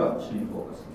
では主にフォーカス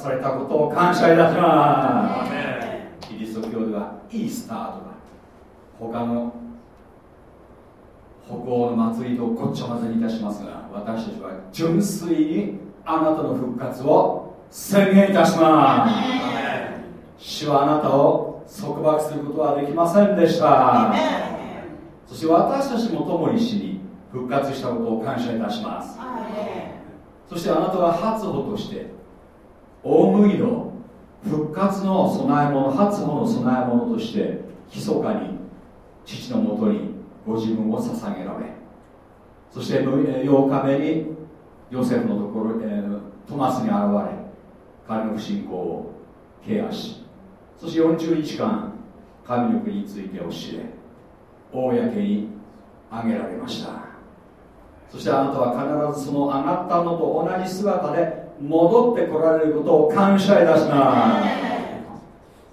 されたことを感謝いたします。キリスト教ではイースターとか他の北欧の祭りとごっちゃ混ぜにいたしますが私たちは純粋にあなたの復活を宣言いたします。主はあなたを束縛することはできませんでした。そして私たちも共に死に復活したことを感謝いたします。そしてあなたは初歩として大麦の復活の供え物初歩の供え物として密かに父のもとにご自分を捧げられそして8日目にヨセフのところ、えー、トマスに現れ彼の不信仰をケアしそして40日間神の国について教え公に挙げられました。そしてあなたは必ずその上がったのと同じ姿で戻ってこられることを感謝いたしま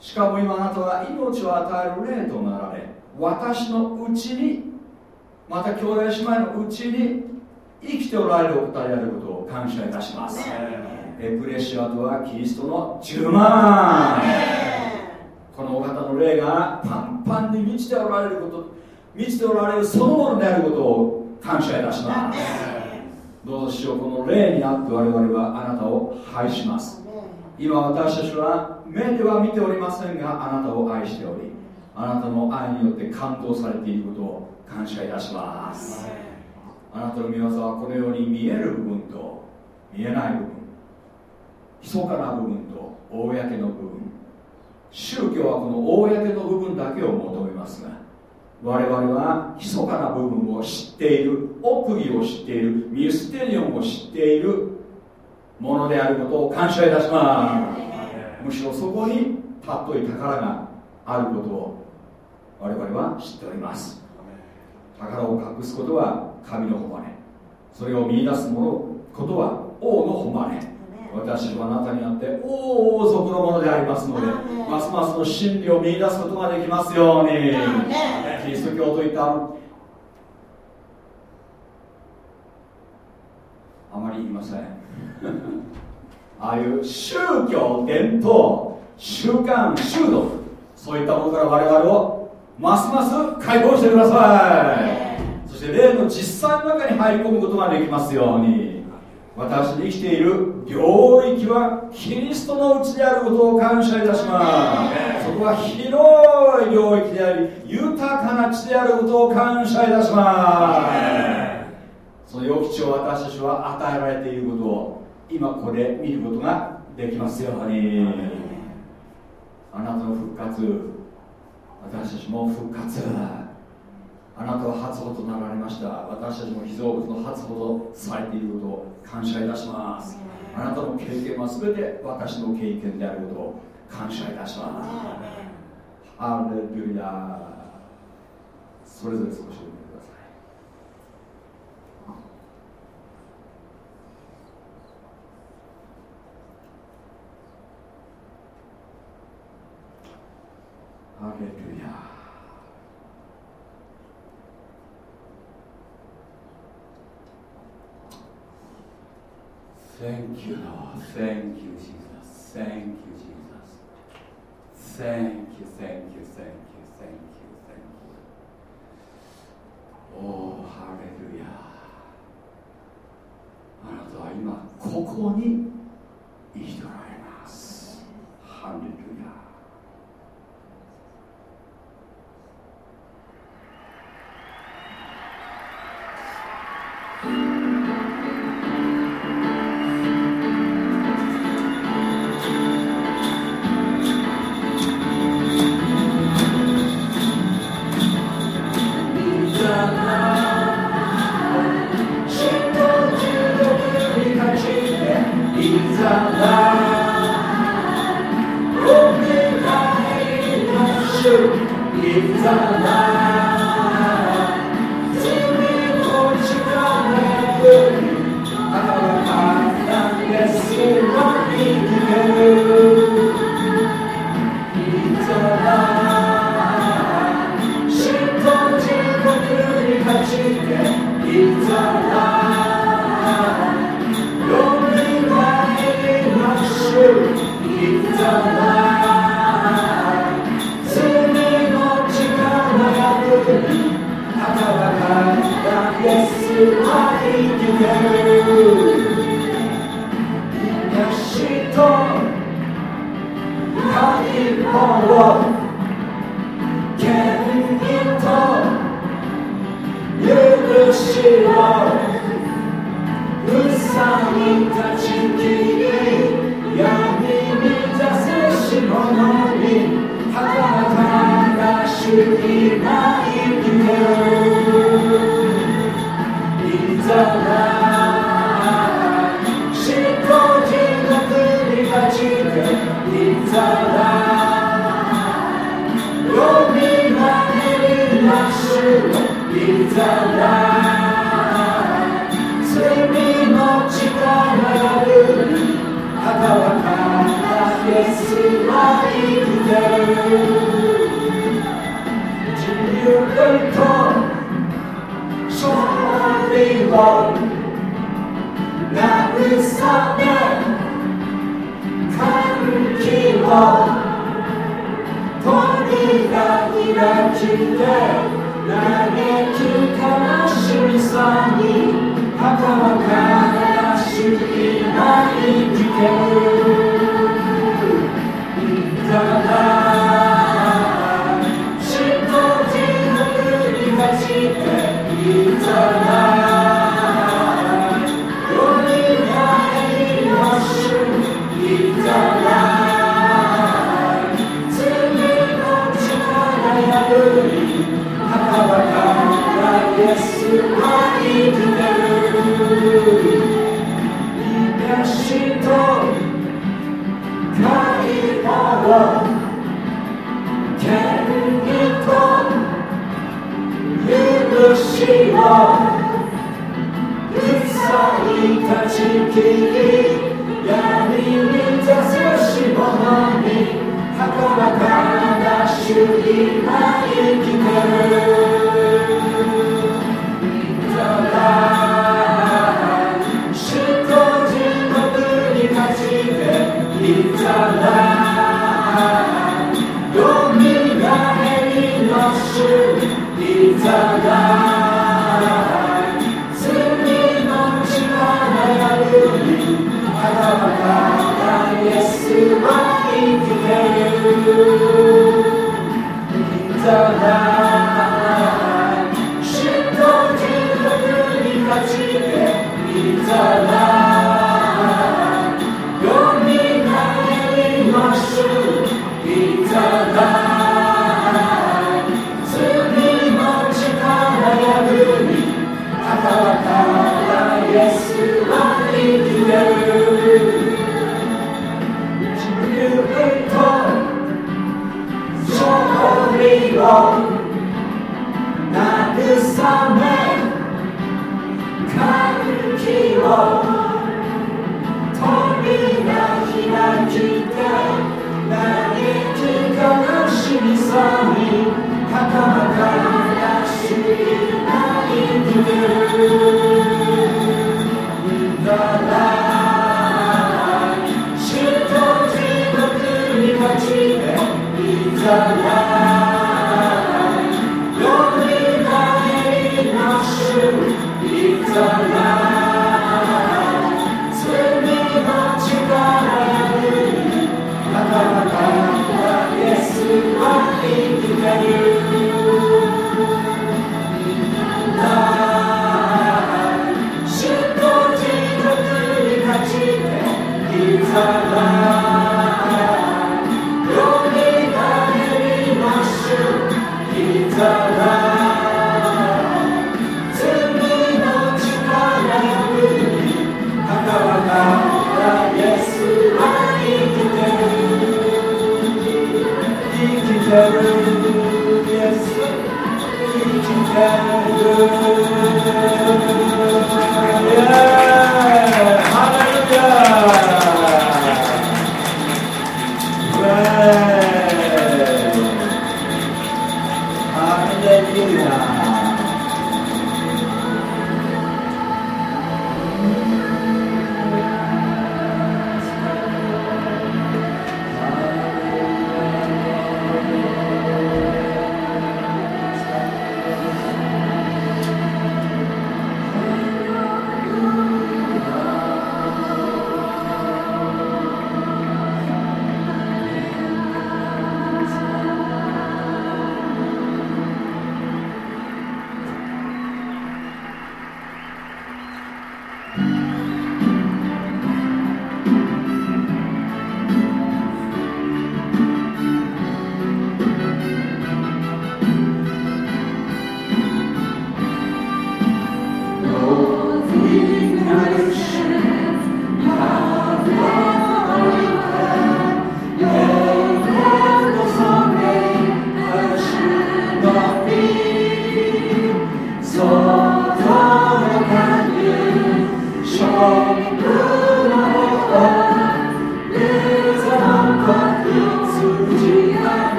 す。しかも今あなたは命を与える霊となられ私のうちにまた兄弟姉妹のうちに生きておられるお二人であることを感謝いたします。エクレシアとはキリストの10万。このお方の霊がパンパンに満ちておられること満ちておられるそのものであることを感謝いたしますどうしようこの霊にあって我々はあなたを愛します。今私たちは目では見ておりませんがあなたを愛しておりあなたの愛によって感動されていることを感謝いたします。あなたの御業はこのように見える部分と見えない部分密かな部分と公の部分宗教はこの公の部分だけを求めますが我々は密かな部分を知っている奥義を知っているミステリオンを知っているものであることを感謝いたします。むしろそこに尊い宝があることを我々は知っております。宝を隠すことは神の誉れ。それを見出すものことは王の誉れ。私はあなたにあって王族のものでありますのでますますの真理を見出すことができますようにキリスト教といったあまり言いません。ああいう宗教伝統習慣習俗そういったものから我々をますます解放してください。そして霊の実際の中に入り込むことができますように私で生きている領域はキリストのうちであることを感謝いたします。そこは広い領域であり豊かな地であることを感謝いたします。その良き地を私たちは与えられていることを今ここで見ることができますように。あなたの復活私たちも復活。あなたは初歩となられました。私たちも被造物の初歩とされていることを感謝いたします。あなたの経験は全て私の経験であることを感謝いたします。ハレルヤそれぞれ少し Thank you, Lord. Thank you, Jesus. Thank you, Jesus. Thank you, thank you, thank you,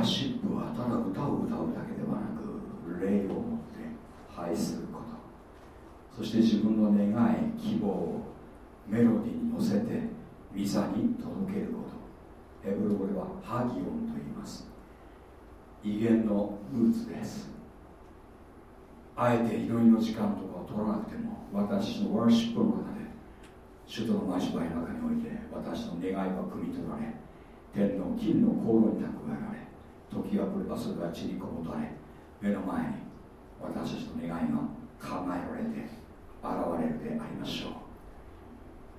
ーシップはただ歌を歌うだけではなく霊を持って拝すること。そして自分の願い希望をメロディーに乗せてミサに届けること。ヘブル語ではハギオンと言います。威厳のルーツです。あえて祈りの時間とかを取らなくても私のワーシップの中で主との交わりの中において私の願いが汲み取られ天の金の航路に蓄えられ時が来ればそれが地にこもたれ目の前に私たちの願いが考えられて現れるでありましょう。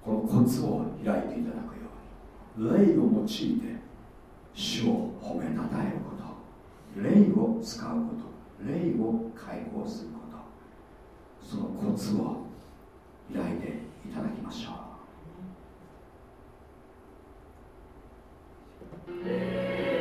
このコツを開いていただくように霊を用いて主を褒めたたえること霊を使うこと霊を解放することそのコツを開いていただきましょう「「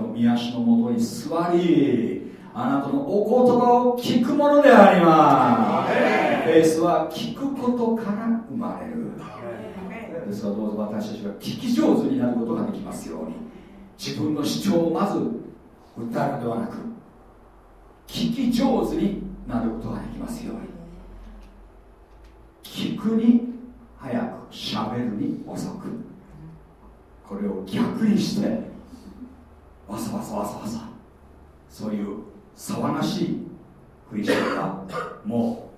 の御足のもとに座りあなたのお言葉を聞くものであります。フェイスは聞くことから生まれる。ですからどうぞ私たちが聞き上手になることができますように自分の主張をまず訴えるのではなく聞き上手になることができますように。聞くに早くしゃべるに遅く。これを逆にしてわさわさわさわさ。そういう騒がしいクリスチャンがも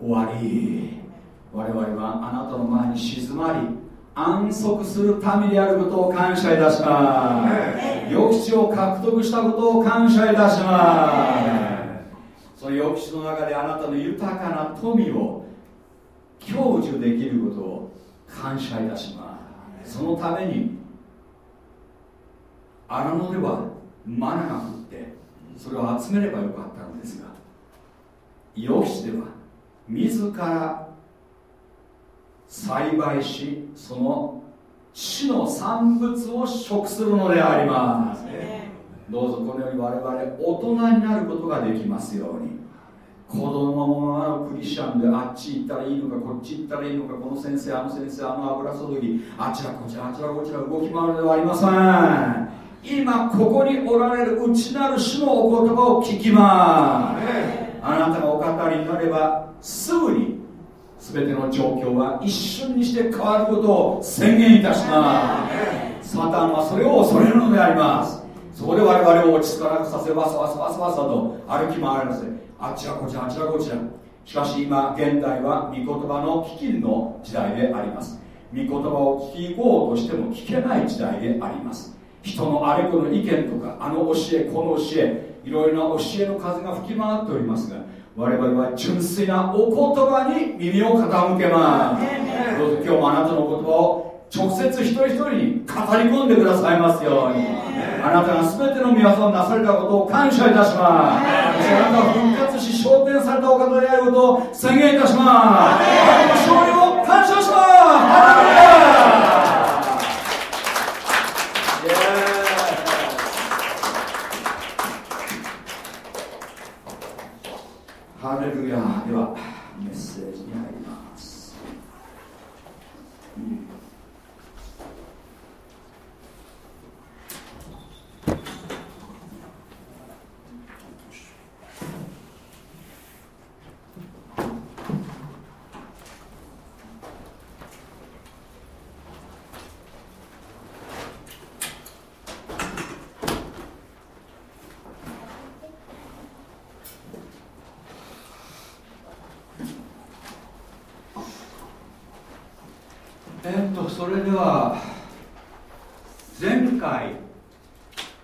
う終わり。我々はあなたの前に静まり安息する民であることを感謝いたします。抑止を獲得したことを感謝いたします。その抑止の中であなたの豊かな富を享受できることを感謝いたします。そのために荒野ではマナが降ってそれを集めればよかったのですが抑止では自ら栽培しその地の産物を食するのであります。どうぞこのように我々大人になることができますように子供のクリスチャンであっち行ったらいいのかこっち行ったらいいのかこの先生あの先生あの油注ぎあちらこちらあちらこちら動き回るではありません今ここにおられる内なる主のお言葉を聞きます。あなたがお語りになればすぐに全ての状況は一瞬にして変わることを宣言いたします。サタンはそれを恐れるのであります。そこで我々を落ち着かなくさせわさわさわさわさと歩き回らせあっちらこちらあちらこちら。しかし今現代は御言葉の飢饉の時代であります。御言葉を聞き行こうとしても聞けない時代であります。人のあれこの意見とかあの教えこの教えいろいろな教えの風が吹き回っておりますが我々は純粋なお言葉に耳を傾けます。どうぞ今日もあなたの言葉を直接一人一人に語り込んでくださいますように。あなたが全ての御業をなされたことを感謝いたします。あなたが復活し昇天されたお方であることを宣言いたします。あなたの勝利を感謝しますハレルヤではメッセージに入ります、うんえっとそれでは前回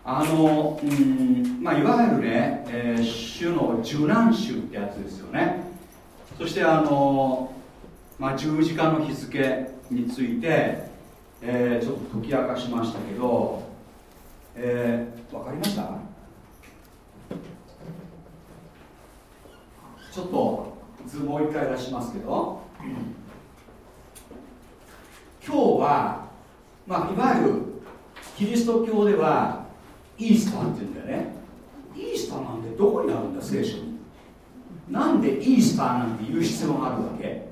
あのうんまあいわゆるね、えー主の受難集ってやつですよね。そしてあの、まあ、十字架の日付について、えーちょっと解き明かしましたけどえーわかりました？ちょっと図もう一回出しますけど。今日は、まあ、いわゆるキリスト教ではイースターって言うんだよね。イースターなんてどこにあるんだ聖書に？なんでイースターなんて言う必要があるわけ？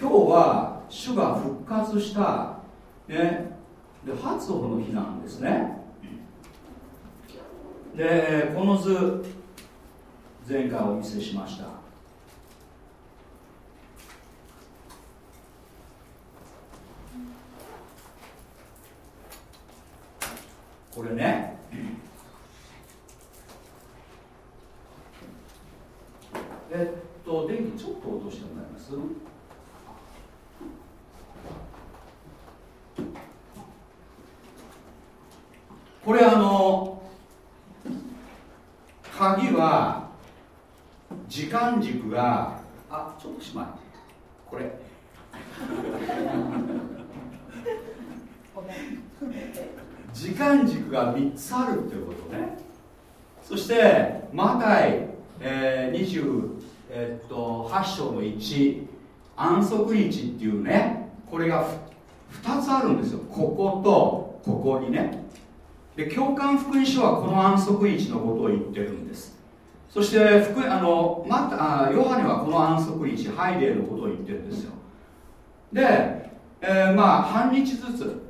今日は主が復活した、ね、で初歩の日なんですね。でこの図前回お見せしました。これねえっと電気ちょっと落としてもらいます？これあの鍵は時間軸があちょっとしまいこれ。時間軸が3つあるっていうことね。そしてマタイ、えー、え、っと8章の1安息日っていうねこれが2つあるんですよ。こことここにね。で教官福音書はこの安息日のことを言ってるんです。そして福あのまたヨハネはこの安息日ハイデーのことを言ってるんですよ。で、えー、まあ半日ずつ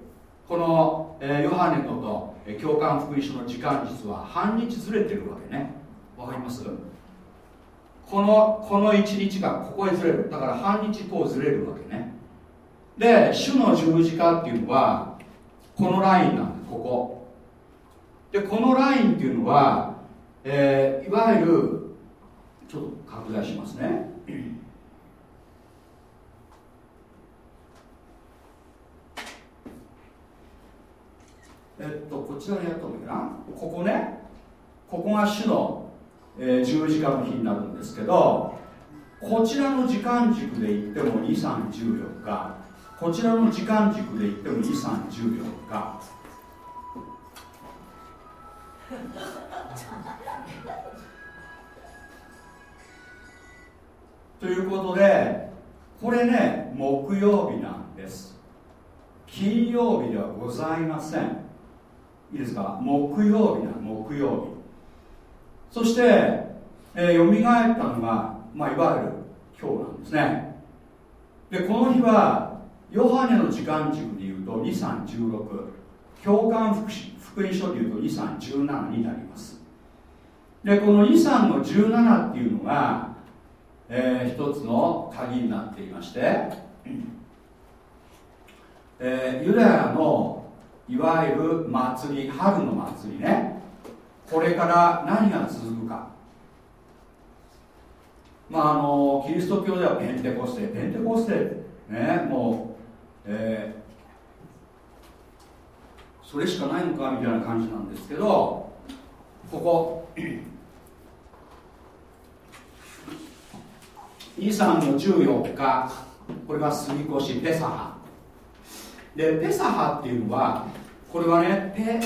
この、えー、ヨハネのと、えー、教官福音書の時間実は半日ずれてるわけね。わかります？このこの1日がここへずれる。だから半日こうずれるわけね。で主の十字架っていうのはこのラインなんでここ。でこのラインっていうのは、えー、いわゆるちょっと拡大しますね。えっとこちらでやった方がいいかな。ここね。ここが主の、えー、十字架の日になるんですけどこちらの時間軸で言っても2314日。こちらの時間軸で言っても2314日。ということでこれね木曜日なんです。金曜日ではございません。いいですか？木曜日な木曜日。そして、えー、蘇ったのが、まあ、いわゆる今日なんですね。でこの日はヨハネの時間軸でいうと2316教官福音書でいうと2317になります。でこの23の17っていうのが、えー、一つの鍵になっていまして、えー、ユダヤのいわゆる祭り春の祭りね。これから何が続くか。まああのキリスト教ではペンテコステペンテコステねもうえー、それしかないのかみたいな感じなんですけどここ。イさんの14日。これが杉越ペサハ。でペサハっていうのはこれはねペ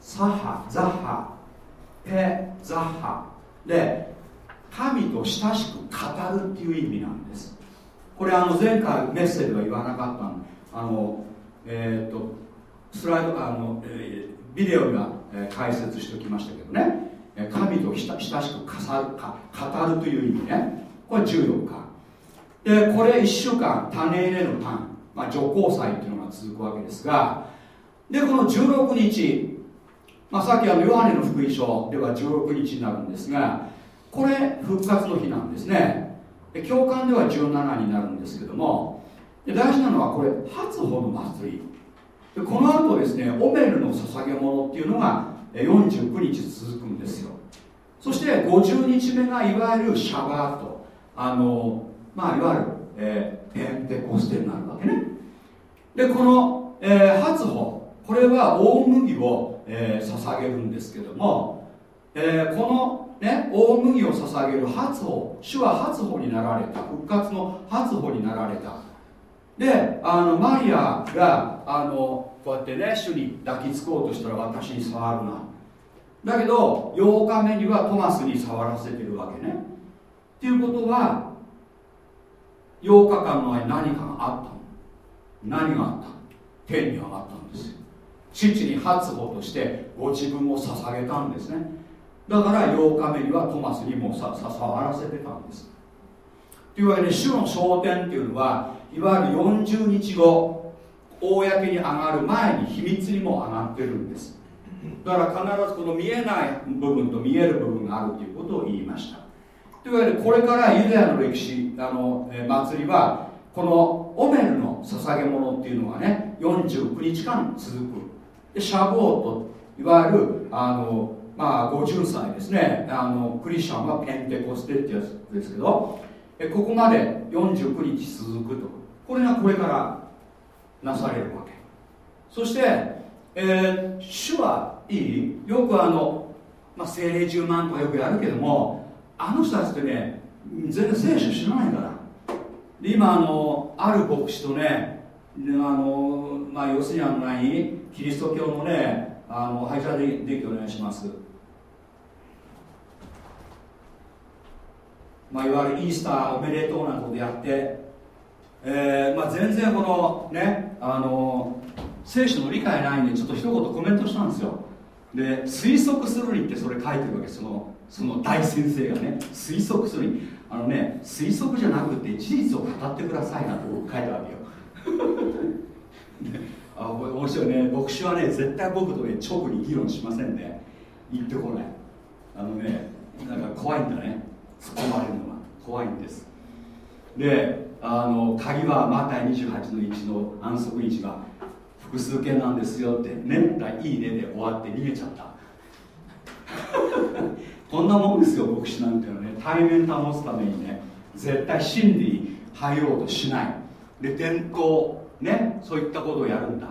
サハザハ。ペザハ。で神と親しく語るっていう意味なんです。これあの前回メッセージは言わなかったあのえっ、とスライドあの、えー、ビデオが、えー、解説しておきましたけどね。神と親しく語るという意味ね。これ14日。でこれ1週間種入れの単。まあ、除光祭っていうのが続くわけですが。でこの16日、まあ、さっきあのヨハネの福音書では16日になるんですがこれ復活の日なんですね。で教官では17になるんですけども大事なのはこれ初穂の祭り。でこの後ですねオメルの捧げ物っていうのが49日続くんですよ。そして50日目がいわゆるシャバート。あのまあいわゆる、えー、ペンテコステになるわけね。でこの、えー、初穂これは大麦を、えー、捧げるんですけども、えー、この、ね、大麦を捧げる初穂主は初穂になられた復活の初穂になられた。であのマリアがあのこうやってね主に抱きつこうとしたら私に触るな。だけど8日目にはトマスに触らせてるわけね。っていうことは8日間の間に何かがあったの？何があった？天に上がったんですよ。父に発歩としてご自分を捧げたんですねだから8日目にはトマスにもささ触らせてたんですというわけで主の昇天っていうのはいわゆる40日後公に上がる前に秘密にも上がってるんですだから必ずこの見えない部分と見える部分があるということを言いましたというわけでこれからユダヤの歴史あの、え祭りはこのオメルの捧げ物っていうのがね49日間続くでシャボートいわゆるあのまあ50歳ですね。あのクリスチャンはペンテコステってやつですけどえここまで49日続くと。これがこれからなされるわけ。そして、えー、主はいい。よくあの、まあ、精霊10万とかよくやるけどもあの人たちってね全然聖書知らないから。で今あのある牧師とねであのまあ要するにあの何？キリスト教のねあのはいじゃあでできお願いします。まあ、いわゆるイースターおめでとうなことやって、えーまあ、全然このねあの聖書の理解ないんでちょっと一言コメントしたんですよ。で推測するにってそれ書いてるわけそのその大先生がね。推測するに。あのね推測じゃなくて事実を語ってくださいなと書いたわけよ。あ面白いね。牧師はね絶対僕とね直に議論しませんね。言ってこない。あのねなんか怖いんだね。突っ込まれるのは。怖いんです。であの鍵はマタイ28の1の安息日は複数形なんですよってねいいねで終わって逃げちゃった。こんなもんですよ牧師なんていうのはね。対面保つためにね絶対真理に入ろうとしない。で天候ねそういったことをやるんだ。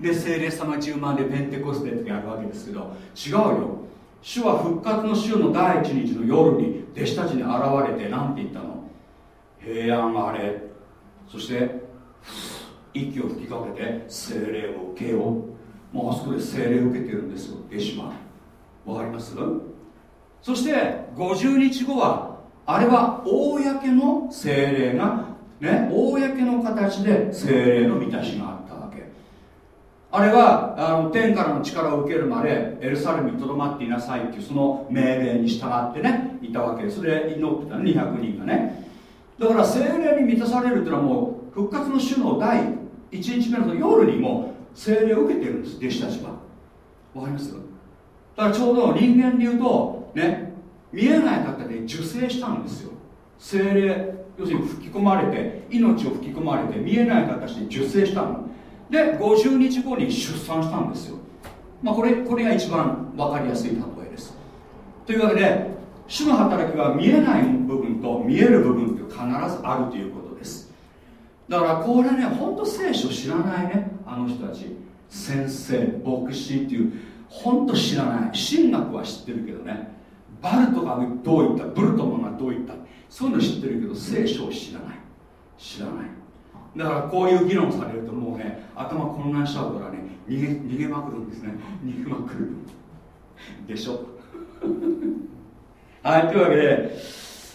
で聖霊様10万でペンテコステってやるわけですけど違うよ。主は復活の週の第一日の夜に弟子たちに現れて何て言ったの？平安あれ。そして息を吹きかけて精霊を受けよう。もうあそこで精霊を受けてるんですよ弟子は。わかります？そして50日後はあれは公の精霊がね公の形で精霊の満たしがあったわけ。あれはあの天からの力を受けるまでエルサレムにとどまっていなさいっていうその命令に従ってねいたわけそれで祈ってた200人がね。だから精霊に満たされるっていうのはもう復活の種の第1日目の夜にも精霊を受けてるんです。弟子たちは。わかります？だからちょうど人間で言うとね見えない方で受精したんですよ。精霊要するに吹き込まれて命を吹き込まれて見えない形で受精したの。で50日後に出産したんですよ。まあこれこれが一番分かりやすい例えです。というわけで主の働きは見えない部分と見える部分って必ずあるということです。だからこれね本当聖書知らないねあの人たち。先生牧師っていう本当知らない。神学は知ってるけどね。バルトがどう言ったブルトマンがどう言った。そういうの知ってるけど聖書を知らない。知らない。だからこういう議論されるともうね頭混乱しちゃうからね逃げ逃げまくるんですね。逃げまくる。でしょ。はいというわけで、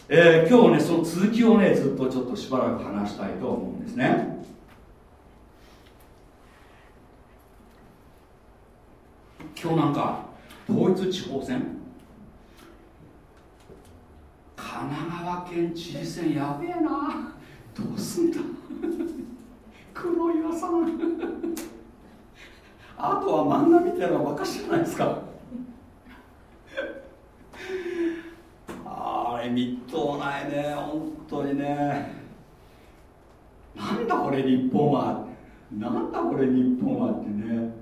えー、今日ねその続きをねずっとちょっとしばらく話したいと思うんですね。今日なんか統一地方選？神奈川県知事選やべえな。どうすんだ。黒岩さん。あとは漫画みたいなばかしじゃないですか。あれみっともないね。本当にね。なんだこれ日本は。なんだこれ日本はってね。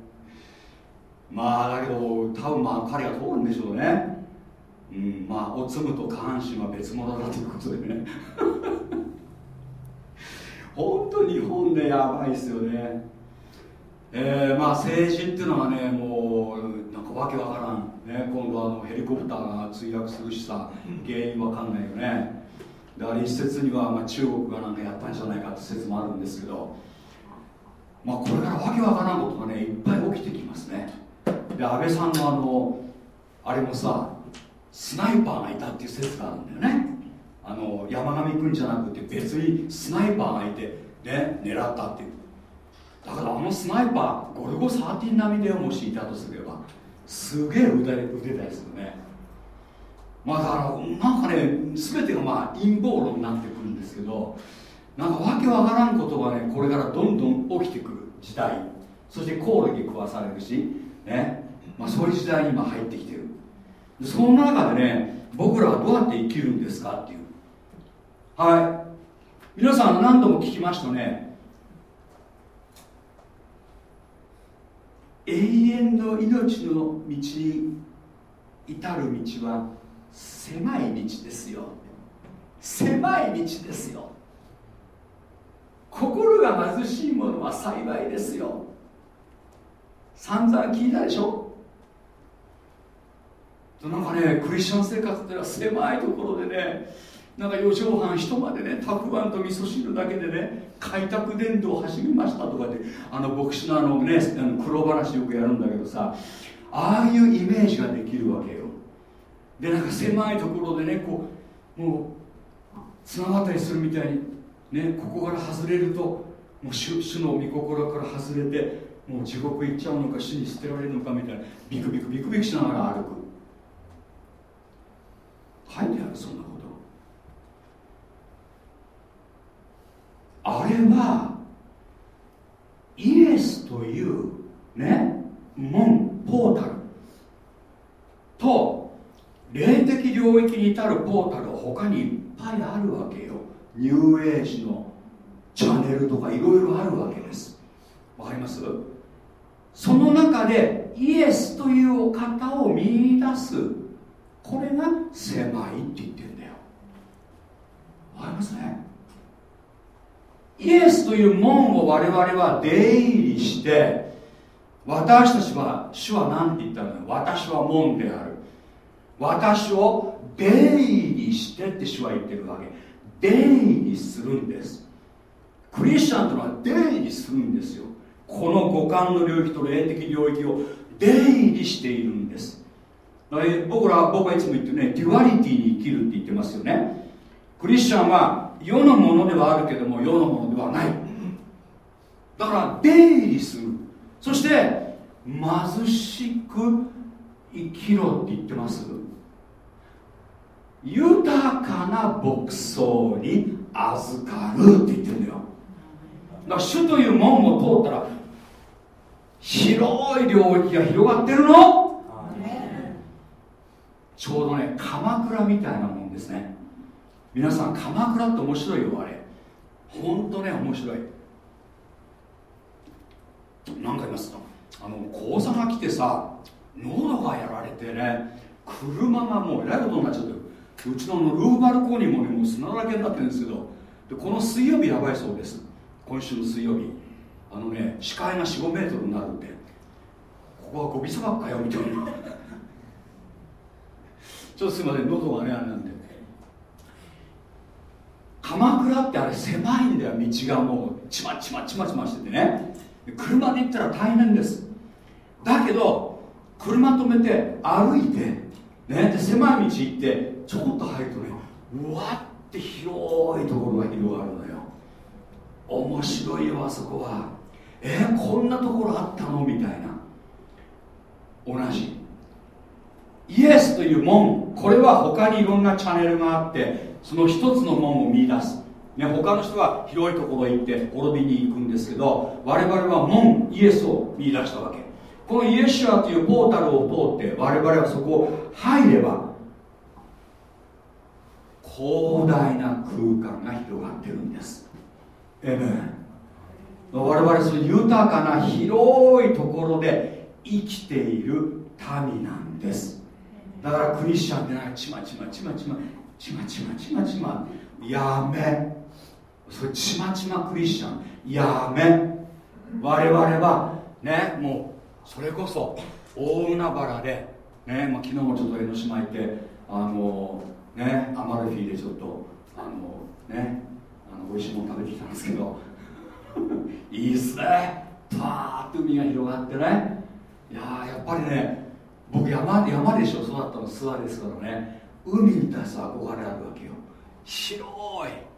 まあだけど多分まあ彼が通るんでしょうね。うん。まあおつむと下半身は別物だということでね。本当日本でやばいですよね。えー、まあ政治っていうのはねもうなんかわけわからん、ね、今度あのヘリコプターが墜落するしさ原因わかんないよね。だから一説にはまあ中国がなんかやったんじゃないかって説もあるんですけどまあこれからわけわからんことがねいっぱい起きてきますね。で安倍さんのあのあれもさスナイパーがいたっていう説があるんだよね。あの山上君じゃなくて別にスナイパーがいてね狙ったっていう。だからあのスナイパーゴルゴ13並みでもしいたとすれば。すげえ腕腕たりするね。まあだからなんかね全てがまあ陰謀論になってくるんですけどなんかわけわからんことがねこれからどんどん起きてくる時代。そしてコオロギ食わされるしね。まあ、そういう時代に今入ってきてる。その中でね僕らはどうやって生きるんですかっていう。はい。皆さん何度も聞きましたね。永遠の命の道に至る道は狭い道ですよ。狭い道ですよ。心が貧しい者は幸いですよ。散々聞いたでしょ？なんかねクリスチャン生活っていうのは狭いところでねなんか4畳半一までねたくあんと味噌汁だけでね開拓伝道を始めましたとかってあの牧師のあのねあの黒話よくやるんだけどさああいうイメージができるわけよ。でなんか狭いところでねこうもうつながったりするみたいにねここから外れるともう主主の御心から外れてもう地獄行っちゃうのか死に捨てられるのかみたいなビクビクビクビクしながら歩く。書いてあるそんなこと。あれはイエスというね門ポータル。と霊的領域に至るポータル他にいっぱいあるわけよ。ニューエイジのチャンネルとかいろいろあるわけです。わかります？その中でイエスというお方を見出すこれが狭いって言ってんだよ。わかりますね？イエスという門を我々は出入りして私たちは主は何て言ったの？私は門である。私を出入りしてって主は言ってるわけ。出入りするんです。クリスチャンというのは出入りするんですよ。この五感の領域と霊的領域を出入りしているんです。僕ら僕はいつも言ってね duality に生きるって言ってますよね。クリスチャンは世のものではあるけども世のものではない。だから出入りする。そして貧しく生きろって言ってます。豊かな牧草に預かるって言ってるんだよ。だから主という門を通ったら広い領域が広がってるの。ちょうどね鎌倉みたいなもんですね。皆さん鎌倉って面白いよあれ。ほんとね面白い。何か言いますとあの黄砂が来てさ喉がやられてね車がもうえらいことになっちゃってる。うちののルーバルコーニーもねもう砂だらけになってるんですけどでこの水曜日やばいそうです。今週の水曜日。あのね視界が45メートルになるって。ここはゴビ砂漠かよみたいな。ちょっとすいません喉がねあれなんで。鎌倉ってあれ狭いんだよ道がもう。ちまちまちまちましててね。車で行ったら大変です。だけど車止めて歩いて、ね、で狭い道行ってちょこっと入るとねうわって広いところが広がるのよ。面白いよあそこは。えー、こんなところあったの？みたいな。同じ。イエスという門。これは他にいろんなチャンネルがあってその一つの門を見出す、ね、他の人は広いところへ行って滅びに行くんですけど我々は門イエスを見出したわけ。このイエシュアというポータルを通って我々はそこを入れば広大な空間が広がってるんです。エメン我々その豊かな広いところで生きている民なんです。だからクリスチャンってなんかちまちまちまちまちまちまちまちま。やめ。それちまちまクリスチャン。やめ。我々はねもうそれこそ大海原でね、まあ、昨日もちょっと江ノ島行ってあのねアマルフィでちょっとあのねあの美味しいもの食べてきたんですけど。いいっすね。パーッと海が広がってね。いややっぱりね僕山山でしょ育ったの諏訪ですからね。海に対して憧れあるわけよ。広い。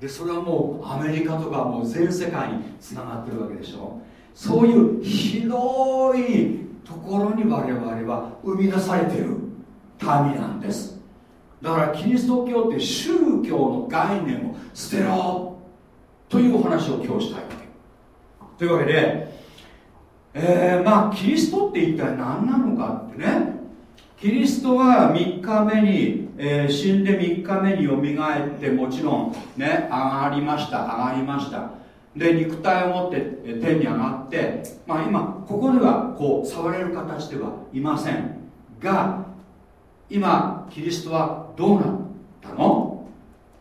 でそれはもうアメリカとかもう全世界につながってるわけでしょ。そういう広いところに我々は生み出されてる民なんです。だからキリスト教って宗教の概念を捨てろというお話を今日したいわけ。というわけでえー、まあキリストって一体何なのかってね。キリストは3日目に、えー、死んで3日目によみがえってもちろんね上がりました上がりました。で肉体を持って天に上がって、まあ、今ここではこう触れる形ではいません。が今キリストはどうなったの？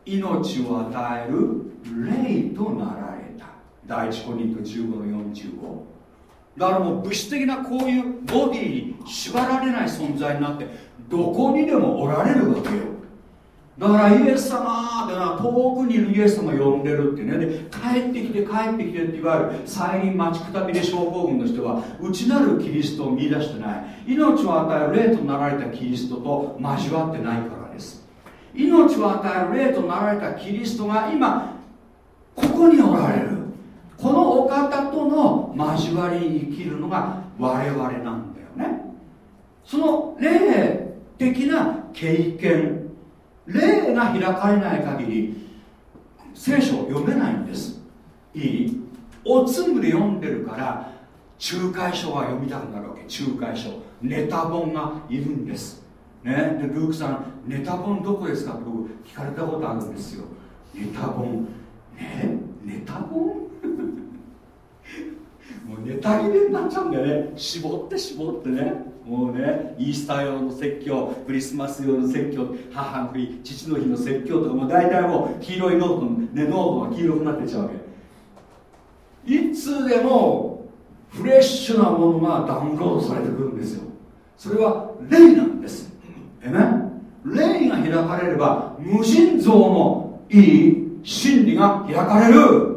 命を与える霊となられた。第一コリント15の45だからもう物質的なこういうボディに縛られない存在になってどこにでもおられるわけよ。だからイエス様ってのは遠くにいるイエス様呼んでるってね。で帰ってきて帰ってきてっていわゆる。再臨待ちくたびれ症候群の人は内なるキリストを見出してない。命を与える霊となられたキリストと交わってないからです。命を与える霊となられたキリストが今ここにおられる。このお方との交わりに生きるのが我々なんだよね。その霊的な経験霊が開かれない限り聖書を読めないんです。いい？おつむで読んでるから仲介書が読みたくなるわけ。仲介書。ネタ本がいるんです。ね？でルークさんネタ本どこですか？って僕聞かれたことあるんですよ。ネタ本。ね？ネタ本？もうネタ切れになっちゃうんだよね。絞って絞ってね。もうねイースター用の説教クリスマス用の説教母の日父の日の説教とかもう大体もう黄色いノート、ね、ノートが黄色くなってっちゃうわけ。いつでもフレッシュなものがダウンロードされてくるんですよ。それは霊なんです。えね霊が開かれれば無尽蔵のいい真理が開かれる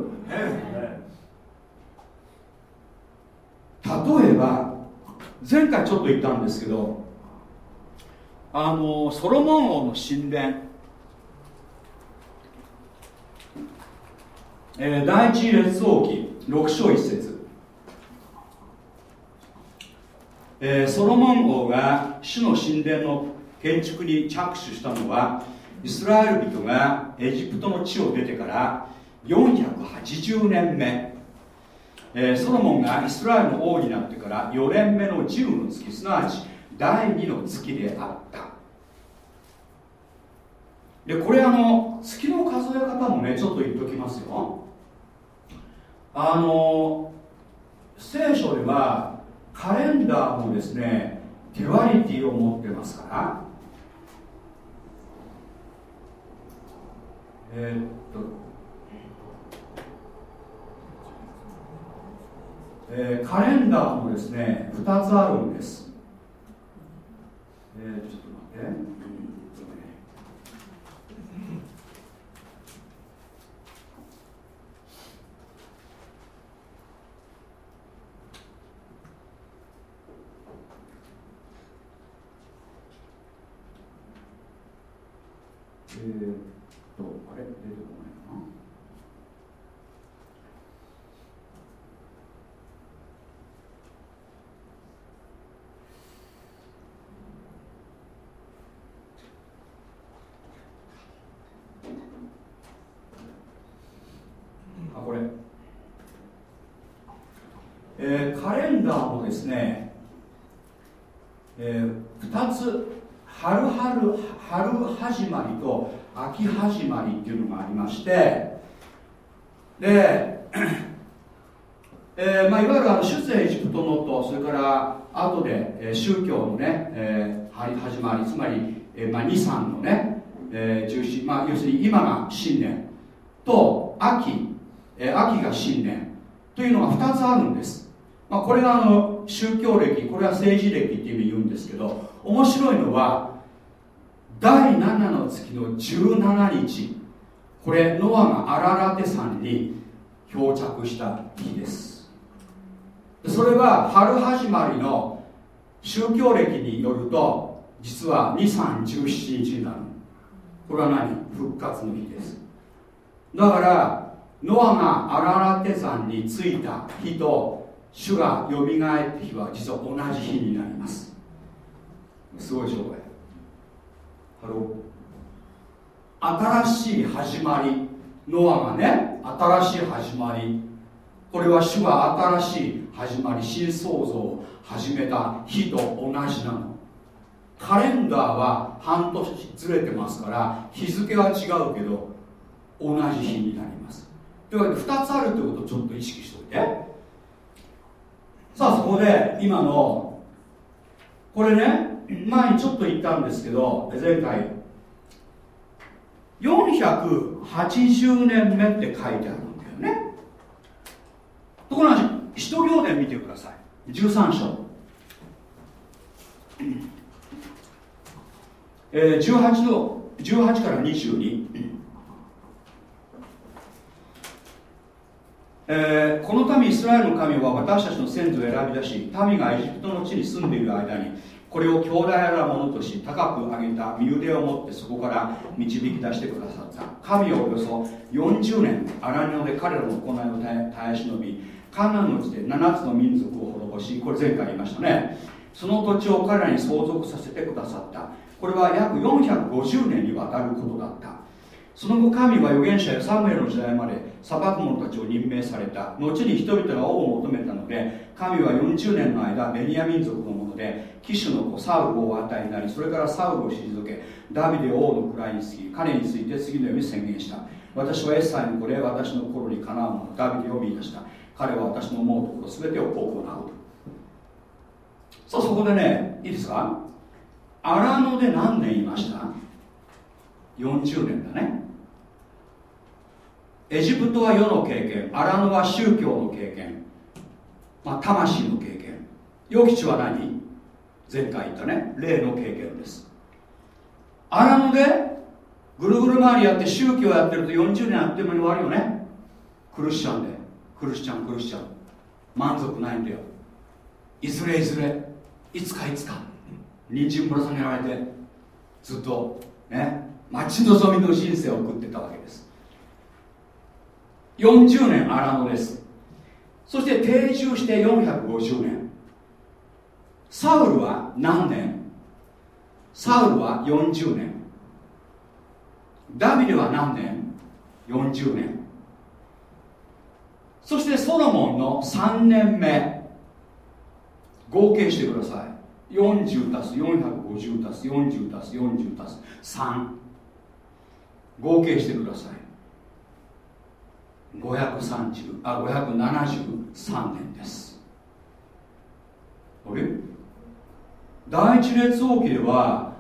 例えば前回ちょっと言ったんですけどあのソロモン王の神殿、えー、第一列王記6章1節、えー、ソロモン王が主の神殿の建築に着手したのはイスラエル人がエジプトの地を出てから480年目。えー、ソロモンがイスラエルの王になってから4年目の10の月すなわち第2の月であった。でこれあの月の数え方もねちょっと言っておきますよ。あの聖書ではカレンダーもですねテワリティを持ってますから。えー、っとえー、カレンダーもですね2つあるんです、えー、ちょっと待ってえー、っとあれ出てこないこれ、えー、カレンダーもですね、えー、2つ春春春始まりと秋始まりっていうのがありましてで、えーまあ、いわゆるあの出世エジプトのとそれから後で、えー、宗教のね、えー、始まりつまり、えーまあ、23のね、えー、中心、まあ、要するに今が新年と秋え秋が新年というのが2つあるんです、まあ、これがあの宗教歴これは政治歴っていう意味言うんですけど面白いのは第7の月の17日これノアがアララテ山に漂着した日です。それは春始まりの宗教歴によると実は2317日になる。これは何？復活の日です。だからノアがアララテ山に着いた日と主がよみがえった日は実は同じ日になります。すごいでしょこれハロ新しい始まりノアがね新しい始まりこれは主が新しい始まり新創造を始めた日と同じなの。カレンダーは半年ずれてますから日付は違うけど同じ日になります。というわけで2つあるということをちょっと意識しておいて。さあそこで今のこれね前にちょっと言ったんですけど前回。480年目って書いてあるんだよね。ところが使徒行伝見てください。13章、えー、18の18から22、えーこの民イスラエルの神は私たちの先祖を選び出し民がエジプトの地に住んでいる間にこれを強大なものとし高く上げた身腕を持ってそこから導き出してくださった。神はおよそ40年荒野で彼らの行いを耐え忍びカナンの地で7つの民族を滅ぼしこれ前回言いましたね。その土地を彼らに相続させてくださった。これは約450年にわたることだった。その後神は預言者やサムエルの時代まで裁く者たちを任命された。後に人々が王を求めたので神は40年の間ベニヤ民族のもで騎手の子サウルを与えになりそれからサウルを退けダビデ王の位につき彼について次のように宣言した。私はエッサイの子で私の心にかなうものダビデを見出した。彼は私の思うところ全てを行うさあそこでねいいですか？荒野で何年いました？40年だね。エジプトは世の経験荒野は宗教の経験、まあ、魂の経験。予期地は何？前回言ったね霊の経験です。荒野でぐるぐる回りやって宗教やってると40年あっという間に終わるよね。苦しちゃうんで。苦しちゃう苦しちゃう満足ないんだよ。いずれいずれ。いつかいつか。人参ぶら下げられて。ずっと。ね。待ち望みの人生を送ってたわけです。40年荒野です。そして定住して450年。サウルは何年？サウルは40年。ダビデは何年？40年。そしてソロモンの3年目。合計してください。40たす450たす40たす40たす3合計してください。530あ573年です。あれ第一列王記では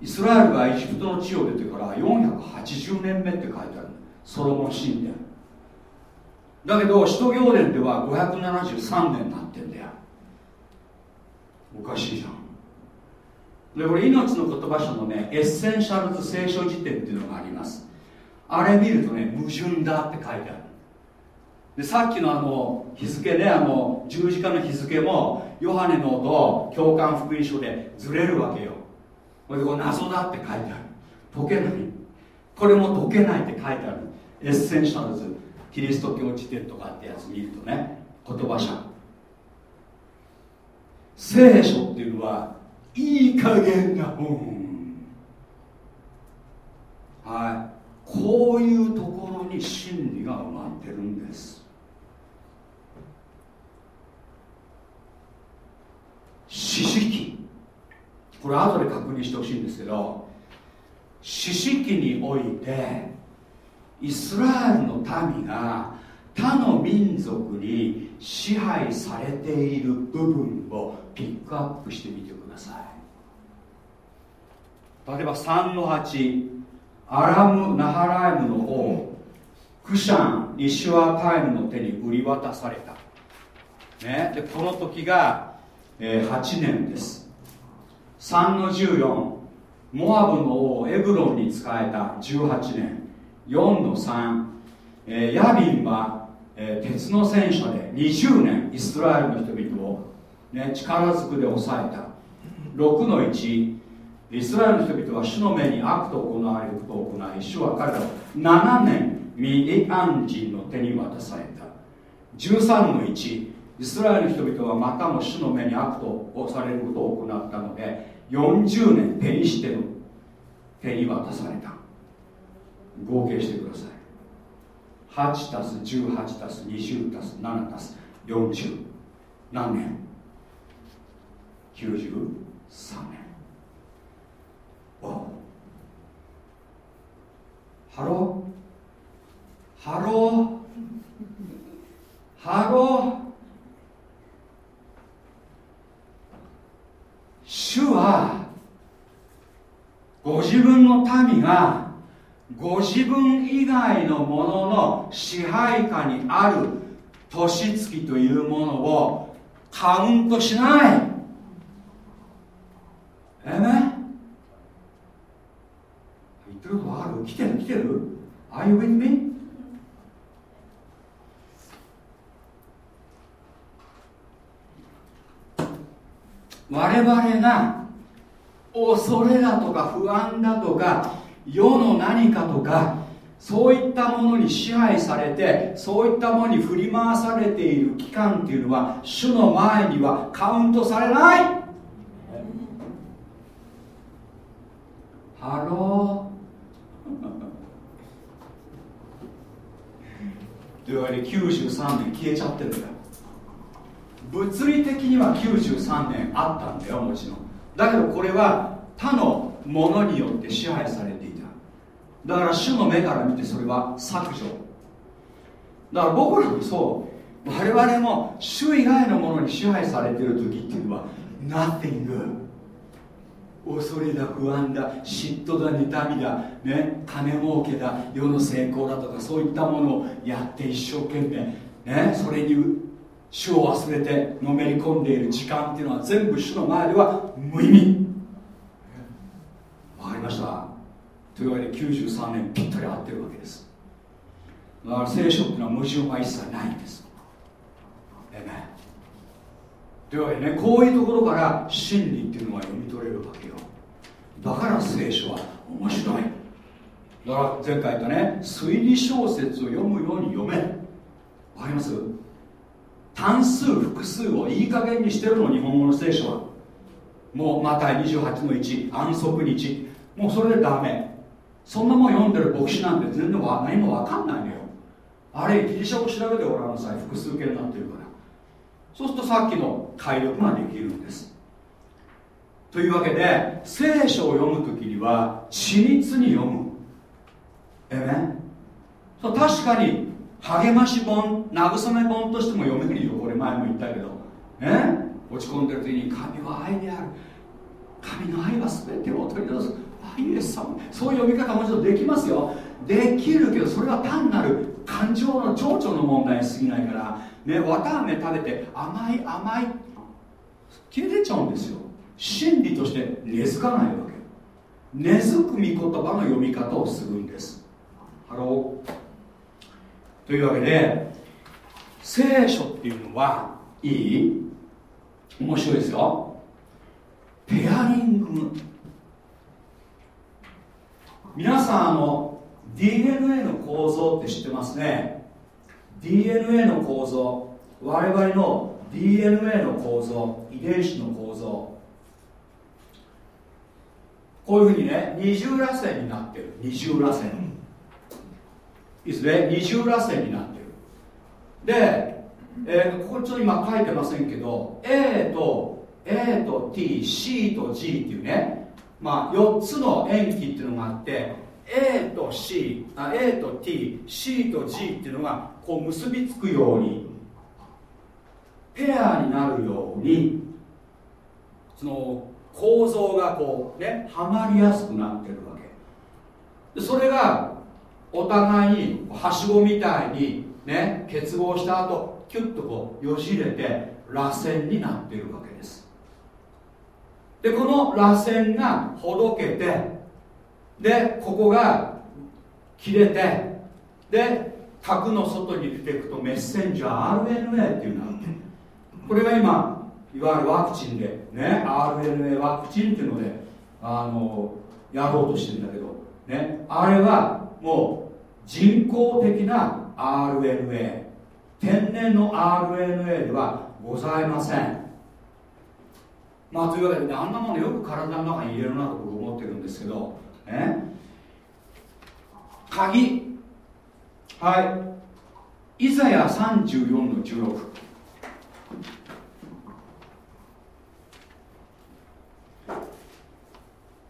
イスラエルがエジプトの地を出てから480年目って書いてあるソロモン神殿。だけど使徒行伝では573年になってんだよ。おかしいじゃん。でこれ命の言葉書のねエッセンシャルズ聖書辞典っていうのがあります。あれ見るとね矛盾だって書いてある。でさっきのあの日付ねあの十字架の日付もヨハネのと共観福音書でずれるわけよ。これで謎だって書いてある。解けない。これも解けないって書いてある。エッセンシャルズキリスト教辞典とかってやつ見るとね言葉書聖書っていうのはいい加減な本。はい。こういうところに真理が埋まってるんです四式これ後で確認してほしいんですけど四式においてイスラエルの民が他の民族に支配されている部分をピックアップしてみてください。例えば3の8アラム・ナハライムの王クシャン・イシュアタイムの手に売り渡された、ね、でこの時が、えー8年です。3の14モアブの王エブロンに仕えた18年。4の3、えーヤビンは、えー鉄の戦車で20年イスラエルの人々を、ね、力ずくで抑えた。6の1イスラエルの人々は主の目に悪と行われることを行い主は彼らを7年ミディアン人の手に渡された。13の1イスラエルの人々はまたも主の目に悪とされることを行ったので40年ペニシテの手に渡された。合計してください。8たす18たす20たす7たす40何年 ?93 年。お。Hello? Hello? Hello?主はご自分の民がご自分以外のものの支配下にある年月というものをカウントしない。えめ？ってることわかる？来てる？来てる？Are you with me? 我々が恐れだとか不安だとか世の何かとかそういったものに支配されてそういったものに振り回されている期間っていうのは主の前にはカウントされない。ハロー。というわけで93年消えちゃってるんだよ物理的には93年あったんだよもちろん。だけどこれは他のものによって支配されていた。だから主の目から見てそれは削除。だから僕らもそう。我々も主以外のものに支配されてる時っていうのは Nothing 恐れだ不安だ嫉妬だ妬みだ、ね、金儲けだ世の成功だとかそういったものをやって一生懸命、ね、それに主を忘れてのめり込んでいる時間っていうのは全部主の前では無意味。わかりました。というわけで93年ぴったり合ってるわけです。だから聖書っていうのは矛盾は一切ないんです。えねというわけでねこういうところから真理っていうのは読み取れるわけよ。だから聖書は面白い。だから前回言ったね推理小説を読むように読め。わかります？単数複数をいい加減にしてるの日本語の聖書は。もうマタイ28の1安息日。もうそれでダメ。そんなもん読んでる牧師なんて全然何も分かんないのよ。あれギリシャ語調べてごらんなさい。複数形になってるから。そうするとさっきの解読ができるんです。というわけで聖書を読む時には緻密に読む。えめそう確かに励まし本慰め本としても読めるよ。これ前も言ったけど。ね落ち込んでる時に神は愛である。神の愛は全てを取り除く。イエス様。そういう読み方もちろんできますよ。できるけどそれは単なる感情の情緒の問題に過ぎないから。ね綿あめ食べて甘い甘い消えてっちゃうんですよ。真理として根付かないわけ。根付く御言葉の読み方をするんです。ハロー。というわけで聖書っていうのはいい？面白いですよ。ペアリング。皆さんあの DNA の構造って知ってますね。DNA の構造。我々の DNA の構造。遺伝子の構造。こういうふうにね二重らせんになってる。二重らせんいいですね。二重らせになってる。で、えー、ここちょっと今書いてませんけど A と A と TC と G っていうね。まあ、4つの塩基っていうのがあって A と C あ A と TC と G っていうのがこう結びつくようにペアになるようにその構造がこうねはまりやすくなってるわけ。でそれがお互いはしごみたいにね結合した後キュッとこうよじれて螺旋になってるわけです。でこの螺旋がほどけてでここが切れてで核の外に出ていくとメッセンジャー RNA っていうのがあってこれが今いわゆるワクチンでね RNA ワクチンっていうのであのやろうとしてるんだけどねあれはもう人工的な RNA 天然の RNA ではございません。まあというわけで、ね、あんなものよく体の中に入れるなと僕思ってるんですけどね鍵。はい。イザヤ34の16